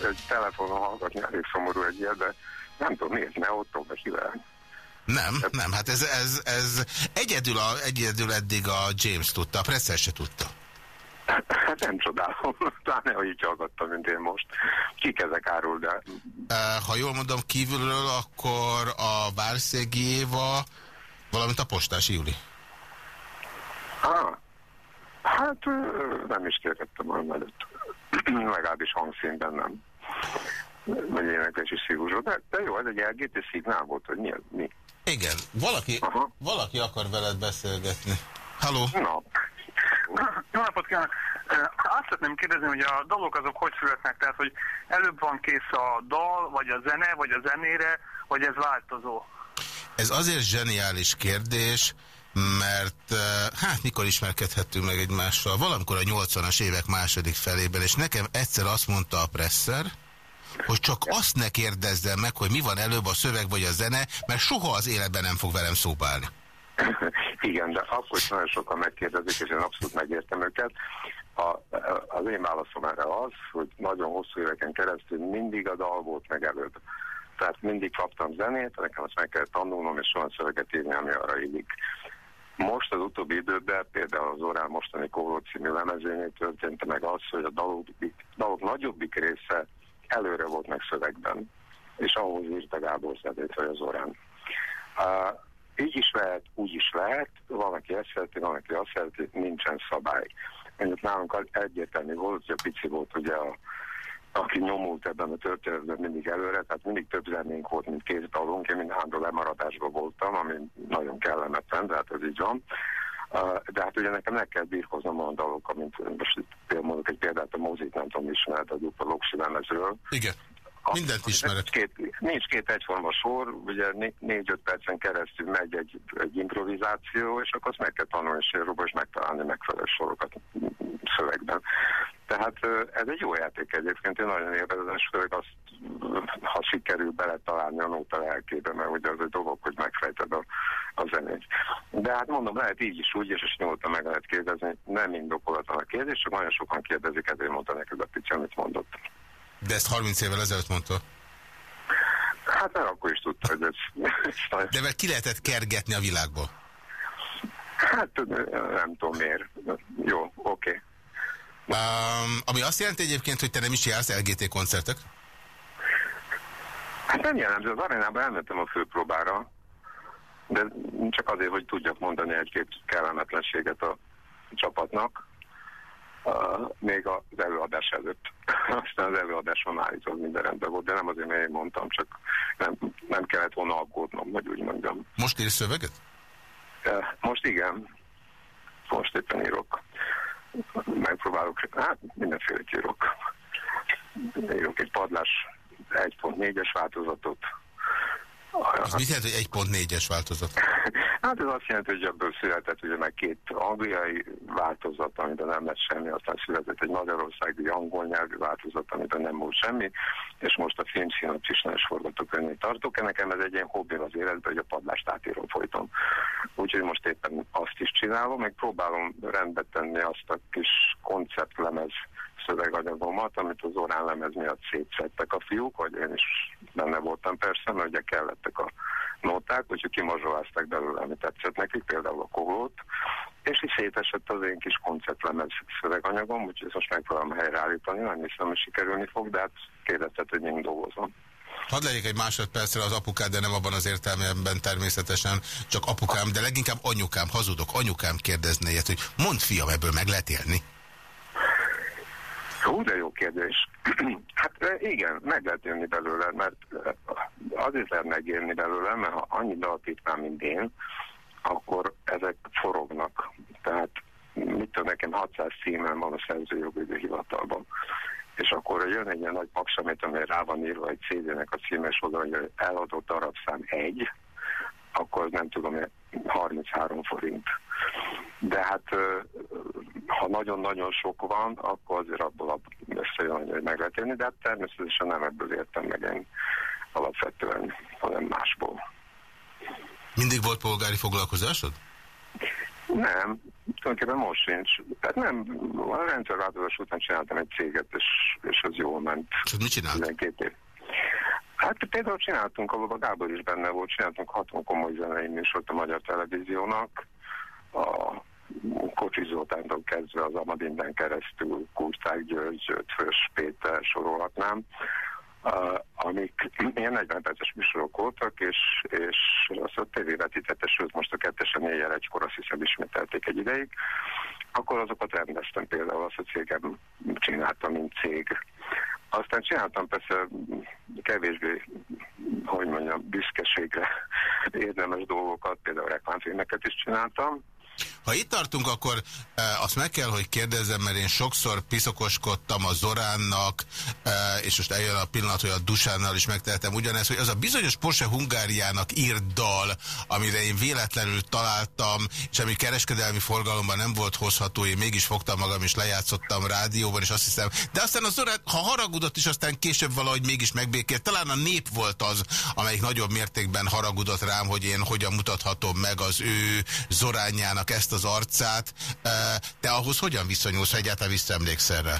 Egy telefonon hallgatni elég szomorú egy ilyen, de nem tudom miért, ne ott vagy kivel. Nem, nem, hát ez, ez, ez egyedül, a, egyedül eddig a James tudta, a Presser se tudta. Hát nem csodálom, pláne, hogy így hallgattam, mint én most. Kik ezek árul, de... Ha jól mondom kívülről, akkor a Várszegi Éva, valamint a Postás Júli. Ah, hát nem is kérdettem volna előtt. legalábbis hangszínben nem. Vagy éneklési stílusban. De, de jó, ez egy elgéti szignál volt, hogy mi? mi? Igen, valaki, valaki akar veled beszélgetni. Halló. Na. Jó napot kívánok! Azt szeretném kérdezni, hogy a dalok azok hogy születnek, tehát hogy előbb van kész a dal, vagy a zene, vagy a zenére, vagy ez változó? Ez azért zseniális kérdés, mert hát mikor ismerkedhettünk meg egymással? Valamikor a 80-as évek második felében, és nekem egyszer azt mondta a presszer, hogy csak azt ne kérdezzem meg, hogy mi van előbb a szöveg vagy a zene, mert soha az életben nem fog velem szóba állni. Igen, de akkor is nagyon sokan megkérdezik, és én abszolút megértem őket. A, az én válaszom erre az, hogy nagyon hosszú éveken keresztül mindig a dal volt meg előbb. Tehát mindig kaptam zenét, nekem azt meg kell tanulnom, és olyan szöveget írni, ami arra illik. Most az utóbbi időben, például az Orán mostani Kóló című lemezénél történt meg az, hogy a dalok, dalok nagyobbik része előre volt meg szövegben, és ahhoz írta Gábor Zedét, vagy az Orán. Uh, így is lehet, úgy is lehet, van, aki ezt szereti, van, aki azt szereti, nincsen szabály. Mondjuk nálunk egyértelmű volt, hogy a pici volt ugye a, aki nyomult ebben a történetben mindig előre, tehát mindig több zenénk volt, mint két dalunk, én minden hándó lemaradásban voltam, ami nagyon kellemetlen, de hát ez így van. De hát ugye nekem meg kell birkoznom olyan dalokkal, mint most például mondok egy példát, a Mózit nem tudom ismert a Dupla Loksi lemezről. Igen. Mindent ismerek. Két, nincs két egyforma sor, ugye négy-öt percen keresztül megy egy, egy improvizáció, és akkor azt meg kell tanulni sérróba, és megtalálni megfelelő sorokat szövegben. Tehát ez egy jó játék egyébként, én nagyon érdekes, főleg azt, ha sikerül beletalálni a nóta lelkébe, mert ugye az egy dolog, hogy megfejted a, a zenét. De hát mondom, lehet így is, úgy is, és nyugodtan meg lehet kérdezni, nem indokolatlan a kérdés, csak nagyon sokan kérdezik, ezért mondta neked a pici, amit mondott. De ezt 30 évvel ezelőtt mondta? Hát nem akkor is tudta, hogy ez... De mert ki lehetett kergetni a világból? Hát nem tudom miért. Jó, oké. Okay. Um, ami azt jelenti egyébként, hogy te nem is jársz LGT koncertek? Hát nem jellemző. Az arénában elmentem a főpróbára, de csak azért, hogy tudjak mondani egy-két kellemetlenséget a csapatnak uh, még az előadás előtt. Aztán az előadáson állítólag minden rendben volt, de nem azért, mert én mondtam, csak nem, nem kellett volna aggódnom, vagy úgy mondjam. Most írsz szöveget? Uh, most igen. Most éppen írok. Megpróbálok, hát mindenféle írok. Írok egy padlás 1.4-es változatot, az mit jelent, hogy 1.4-es változat? Hát ez azt jelenti, hogy ebből született ugye meg két angliai változat, amiben nem lett semmi, aztán született egy magyarországi angol nyelvű változat, amiben nem volt semmi, és most a filmszinopszis forgatókönyvét tartok. Nekem ez egy ilyen hobbi az életben, hogy a padlást átírom folyton. Úgyhogy most éppen azt is csinálom, meg próbálom rendbe tenni azt a kis konceptlemez szöveganyagomat, amit az orán lemez miatt szétszettek a fiúk, vagy én is benne voltam persze, mert ugye kellettek a nóták, úgyhogy kimazsolázták belőle, ami tetszett nekik, például a koglót, és így szétesett az én kis konceptlemez szöveganyagom, úgyhogy ezt most megpróbálom helyreállítani, nem hiszem, hogy sikerülni fog, de hát kérdezted, hogy még dolgozom. Hadd legyek egy másodpercre az apukád, de nem abban az értelmében természetesen, csak apukám, de leginkább anyukám, hazudok, anyukám kérdezne ilyet, hogy mondd fiam, ebből meg lehet élni? Hú, de jó kérdés. hát igen, meg lehet jönni belőle, mert azért lehet megélni belőle, mert ha annyi dalapítmám, mint én, akkor ezek forognak. Tehát mit tudom, nekem 600 címem van a szerzőjogügyi hivatalban. És akkor jön egy ilyen nagy paksamét, amely rá van írva egy CD-nek a címes oda, hogy eladott darabszám egy, akkor nem tudom, 33 forint. De hát ha nagyon-nagyon sok van, akkor azért abból összejön, hogy meg lehet élni, de hát természetesen nem ebből értem meg én alapvetően, hanem másból. Mindig volt polgári foglalkozásod? Nem, tulajdonképpen most sincs. Tehát nem, a rendszerváltozás után csináltam egy céget, és, és az jól ment. És mit csinált? Hát például csináltunk, ahol a Gábor is benne volt, csináltunk haton komoly zenei műsort a Magyar Televíziónak, a Kocsi Zoltántól kezdve az Amadinben keresztül Kurták György, Ötfős Péter sorolhatnám, uh, amik ilyen 40 perces műsorok voltak, és, és azt a tévévetítette, sőt most a kettesen éjjel egykor azt hiszem ismételték egy ideig, akkor azokat rendeztem például, azt a cégem csináltam, mint cég. Aztán csináltam persze kevésbé, hogy mondjam, büszkeségre érdemes dolgokat, például reklámfilmeket is csináltam, Ha itt tartunk, akkor e, azt meg kell, hogy kérdezzem, mert én sokszor piszokoskodtam a Zoránnak, e, és most eljön a pillanat, hogy a Dusánnal is megtehetem ugyanezt, hogy az a bizonyos Porsche Hungáriának írt dal, amire én véletlenül találtam, és ami kereskedelmi forgalomban nem volt hozható, én mégis fogtam magam, és lejátszottam rádióban, és azt hiszem, de aztán a Zorán, ha haragudott is, aztán később valahogy mégis megbékélt. Talán a nép volt az, amelyik nagyobb mértékben haragudott rám, hogy én hogyan mutathatom meg az ő Zorányának ezt az arcát. Te ahhoz hogyan viszonyulsz, egyáltalán visszaemlékszel rá?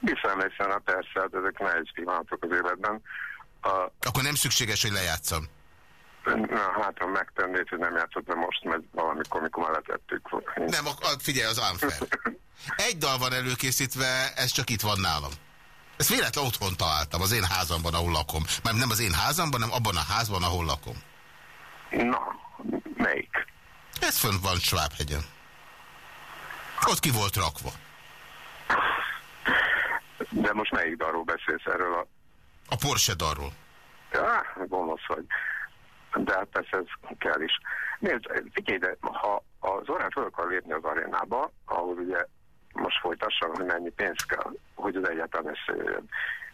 Visszaemlékszem, na persze, hát ezek nehéz pillanatok az életben. A... Akkor nem szükséges, hogy lejátszam. Na, hát ha megtennéd, hogy nem játszod be most, mert valamikor, mikor már letettük. Nem, figyelj, az unfair. Egy dal van előkészítve, ez csak itt van nálam. Ezt véletlen otthon találtam, az én házamban, ahol lakom. Mert nem az én házamban, hanem abban a házban, ahol lakom. Na, melyik? Ez fönt van Schwabhegyen. Ott ki volt rakva. De most melyik darról beszélsz erről a... A Porsche darról. Ja, gonosz vagy. De hát persze ez kell is. Nézd, figyelj, de ha az Orán föl akar lépni az arénába, ahol ugye most folytassam, hogy mennyi pénz kell, hogy az egyáltalán összejöjjön.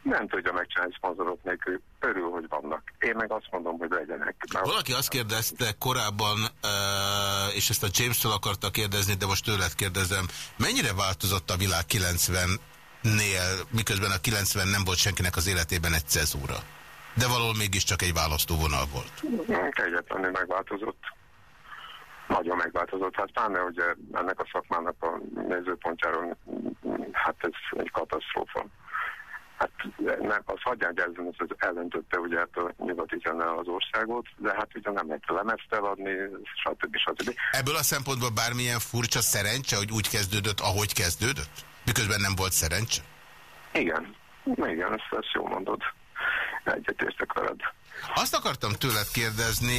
Nem tudja megcsinálni szponzorok nélkül, örül, hogy vannak. Én meg azt mondom, hogy legyenek. Valaki azt kérdezte korábban, és ezt a James-től akarta kérdezni, de most tőled kérdezem, mennyire változott a világ 90-nél, miközben a 90 nem volt senkinek az életében egy cezúra? De valahol mégiscsak egy választóvonal volt. Egyetlenül megváltozott nagyon megváltozott. Hát pláne ugye ennek a szakmának a nézőpontjáról, hát ez egy katasztrófa. Hát nem, az hagyján gyerzen, az elöntötte ugye hát a nyugati zene az országot, de hát ugye nem lehet lemezt eladni, stb. stb. Ebből a szempontból bármilyen furcsa szerencse, hogy úgy kezdődött, ahogy kezdődött? Miközben nem volt szerencse? Igen, igen, ezt, ezt jól mondod. Egyetértek veled. Azt akartam tőled kérdezni,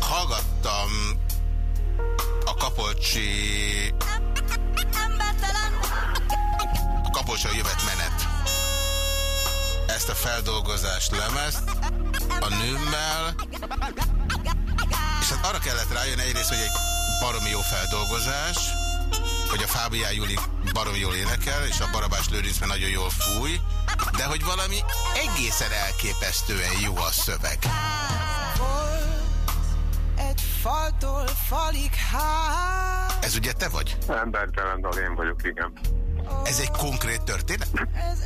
hallgattam a Kapolcsi a Kapolcsi a jövet menet ezt a feldolgozás lemezt a nőmmel és hát arra kellett rájönni egyrészt, hogy egy baromi jó feldolgozás hogy a Fábián Juli baromi jól énekel, és a Barabás Lőrinc nagyon jól fúj, de hogy valami egészen elképesztően jó a szöveg faltól falig. Ez ugye te vagy? Embertelen dal, én vagyok, igen. Ez egy konkrét történet? Ez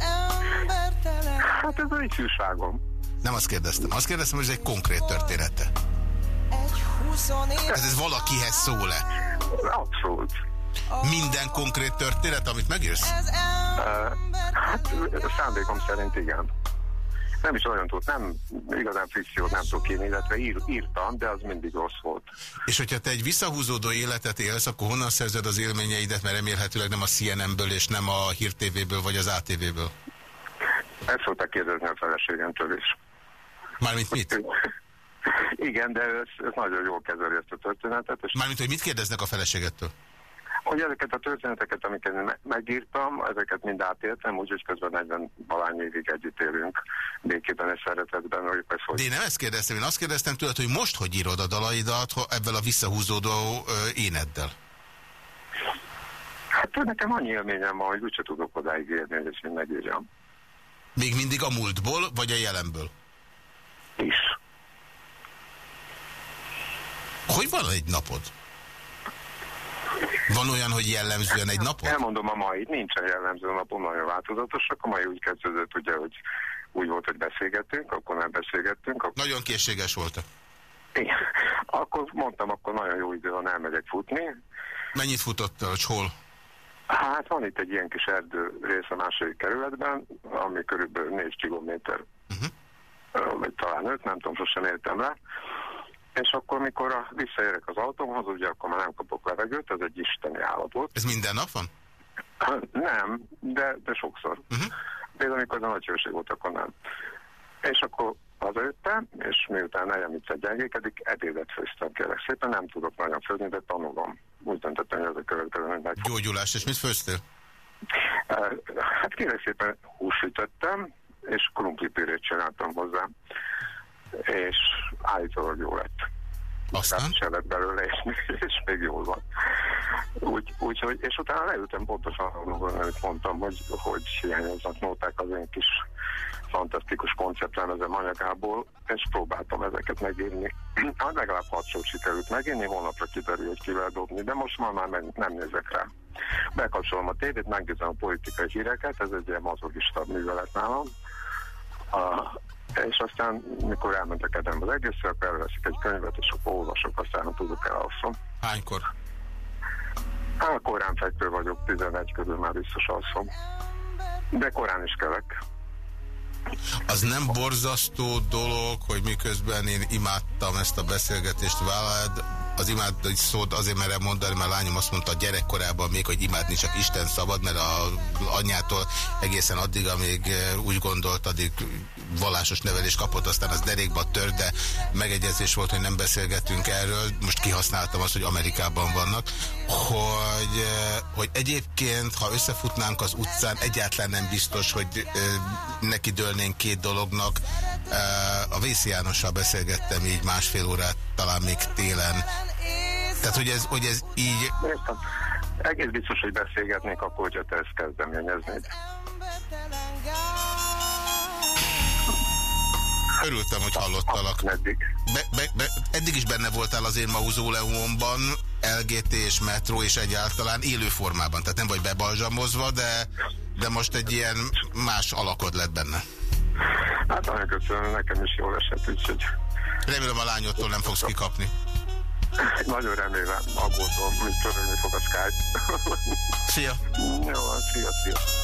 embertelen. Hát ez egy hűságom. Nem azt kérdeztem. Azt kérdeztem, hogy ez egy konkrét története. Ez, ez valakihez szól-e? Abszolút. Minden konkrét történet, amit megírsz? Uh, hát szándékom szerint igen nem is olyan tud, nem igazán fikciót nem tudok írni, illetve ír, írtam, de az mindig rossz volt. És hogyha te egy visszahúzódó életet élsz, akkor honnan szerzed az élményeidet, mert remélhetőleg nem a CNN-ből és nem a Hír TV-ből vagy az ATV-ből? Ezt szokták kérdezni a feleségemtől is. Mármint mit? Igen, de ez, ez nagyon jól kezeli ezt a történetet. És... Mármint, hogy mit kérdeznek a feleségettől? Hogy ezeket a történeteket, amiket megírtam, ezeket mind átéltem, úgyhogy közben 40 valány évig együtt élünk békében és szeretetben. Hogy persze, hogy... De én nem ezt kérdeztem, én azt kérdeztem tőled, hogy most hogy írod a dalaidat ebben a visszahúzódó ö, éneddel? Hát nekem annyi élményem van, hogy úgyse tudok odáig érni, ezt mind megírjam. Még mindig a múltból, vagy a jelenből? Is. Hogy van egy napod? Van olyan, hogy jellemzően egy napot? Elmondom a mai, nincsen jellemző napom, nagyon változatosak. A mai úgy kezdődött, ugye, hogy úgy volt, hogy beszélgettünk, akkor nem beszélgettünk. Akkor... Nagyon készséges volt. Igen. Akkor mondtam, akkor nagyon jó idő van, elmegyek futni. Mennyit futottál, és hol? Hát van itt egy ilyen kis erdő rész a második kerületben, ami körülbelül 4 kilométer, uh -huh. vagy talán 5, nem tudom, sosem értem rá. És akkor, mikor a, visszaérek az autómhoz, ugye akkor már nem kapok levegőt, ez egy isteni állapot. Ez minden nap van? Nem, de, de sokszor. Uh -huh. Például, amikor a nagy hőség volt, akkor nem. És akkor hazajöttem, és miután egy gyengékedik, ebédet főztem, kérlek szépen, nem tudok nagyon főzni, de tanulom. Úgy döntöttem, hogy ez a következő, meg... Gyógyulás, és mit főztél? Hát kérlek szépen húsütöttem, és krumplipürét csináltam hozzá és állítólag jó lett. Aztán? Se lett belőle, és, és még jól van. Úgy, úgy, hogy, és utána leültem pontosan amit mondtam, hogy, hogy hiányoznak nóták az én kis fantasztikus konceptlemezem anyagából, és próbáltam ezeket megírni. Hát legalább hat sót sikerült megírni, holnapra kiderül, hogy kivel dobni, de most már, már nem nézek rá. Bekapcsolom a tévét, megnézem a politikai híreket, ez egy ilyen mazogista művelet nálam. A, és aztán, mikor elmentek edem az egészre, akkor elveszik egy könyvet, és akkor olvasok, aztán ha tudok elalszom. Hánykor? Hát korán fekvő vagyok, 11 körül már biztos alszom. De korán is kelek. Az nem borzasztó dolog, hogy miközben én imádtam ezt a beszélgetést veled, az imádni szót azért merem mondani, mert a lányom azt mondta gyerekkorában még, hogy imádni csak Isten szabad, mert a anyjától egészen addig, amíg eh, úgy gondolt, addig vallásos nevelés kapott, aztán az derékba tört, de megegyezés volt, hogy nem beszélgetünk erről. Most kihasználtam azt, hogy Amerikában vannak, hogy, eh, hogy egyébként, ha összefutnánk az utcán, egyáltalán nem biztos, hogy eh, neki dőlnénk két dolognak. A Vészi Jánossal beszélgettem így másfél órát, talán még télen, tehát, hogy ez, hogy ez így... Értem. Egész biztos, hogy beszélgetnék akkor, hogyha te ezt kezdeményeznéd. Örültem, hogy hallottalak. Eddig. Be, be, be, eddig is benne voltál az én mauzóleumomban, LGT és Metro és egyáltalán élő formában. Tehát nem vagy bebalzsamozva, de, de most egy ilyen más alakod lett benne. Hát nagyon köszönöm, nekem is jól esett, úgyhogy... Remélem a lányodtól nem fogsz kikapni. Nagyon remélem, aggódom, mint törölni fog a Skype. Szia! Jó, szia, szia.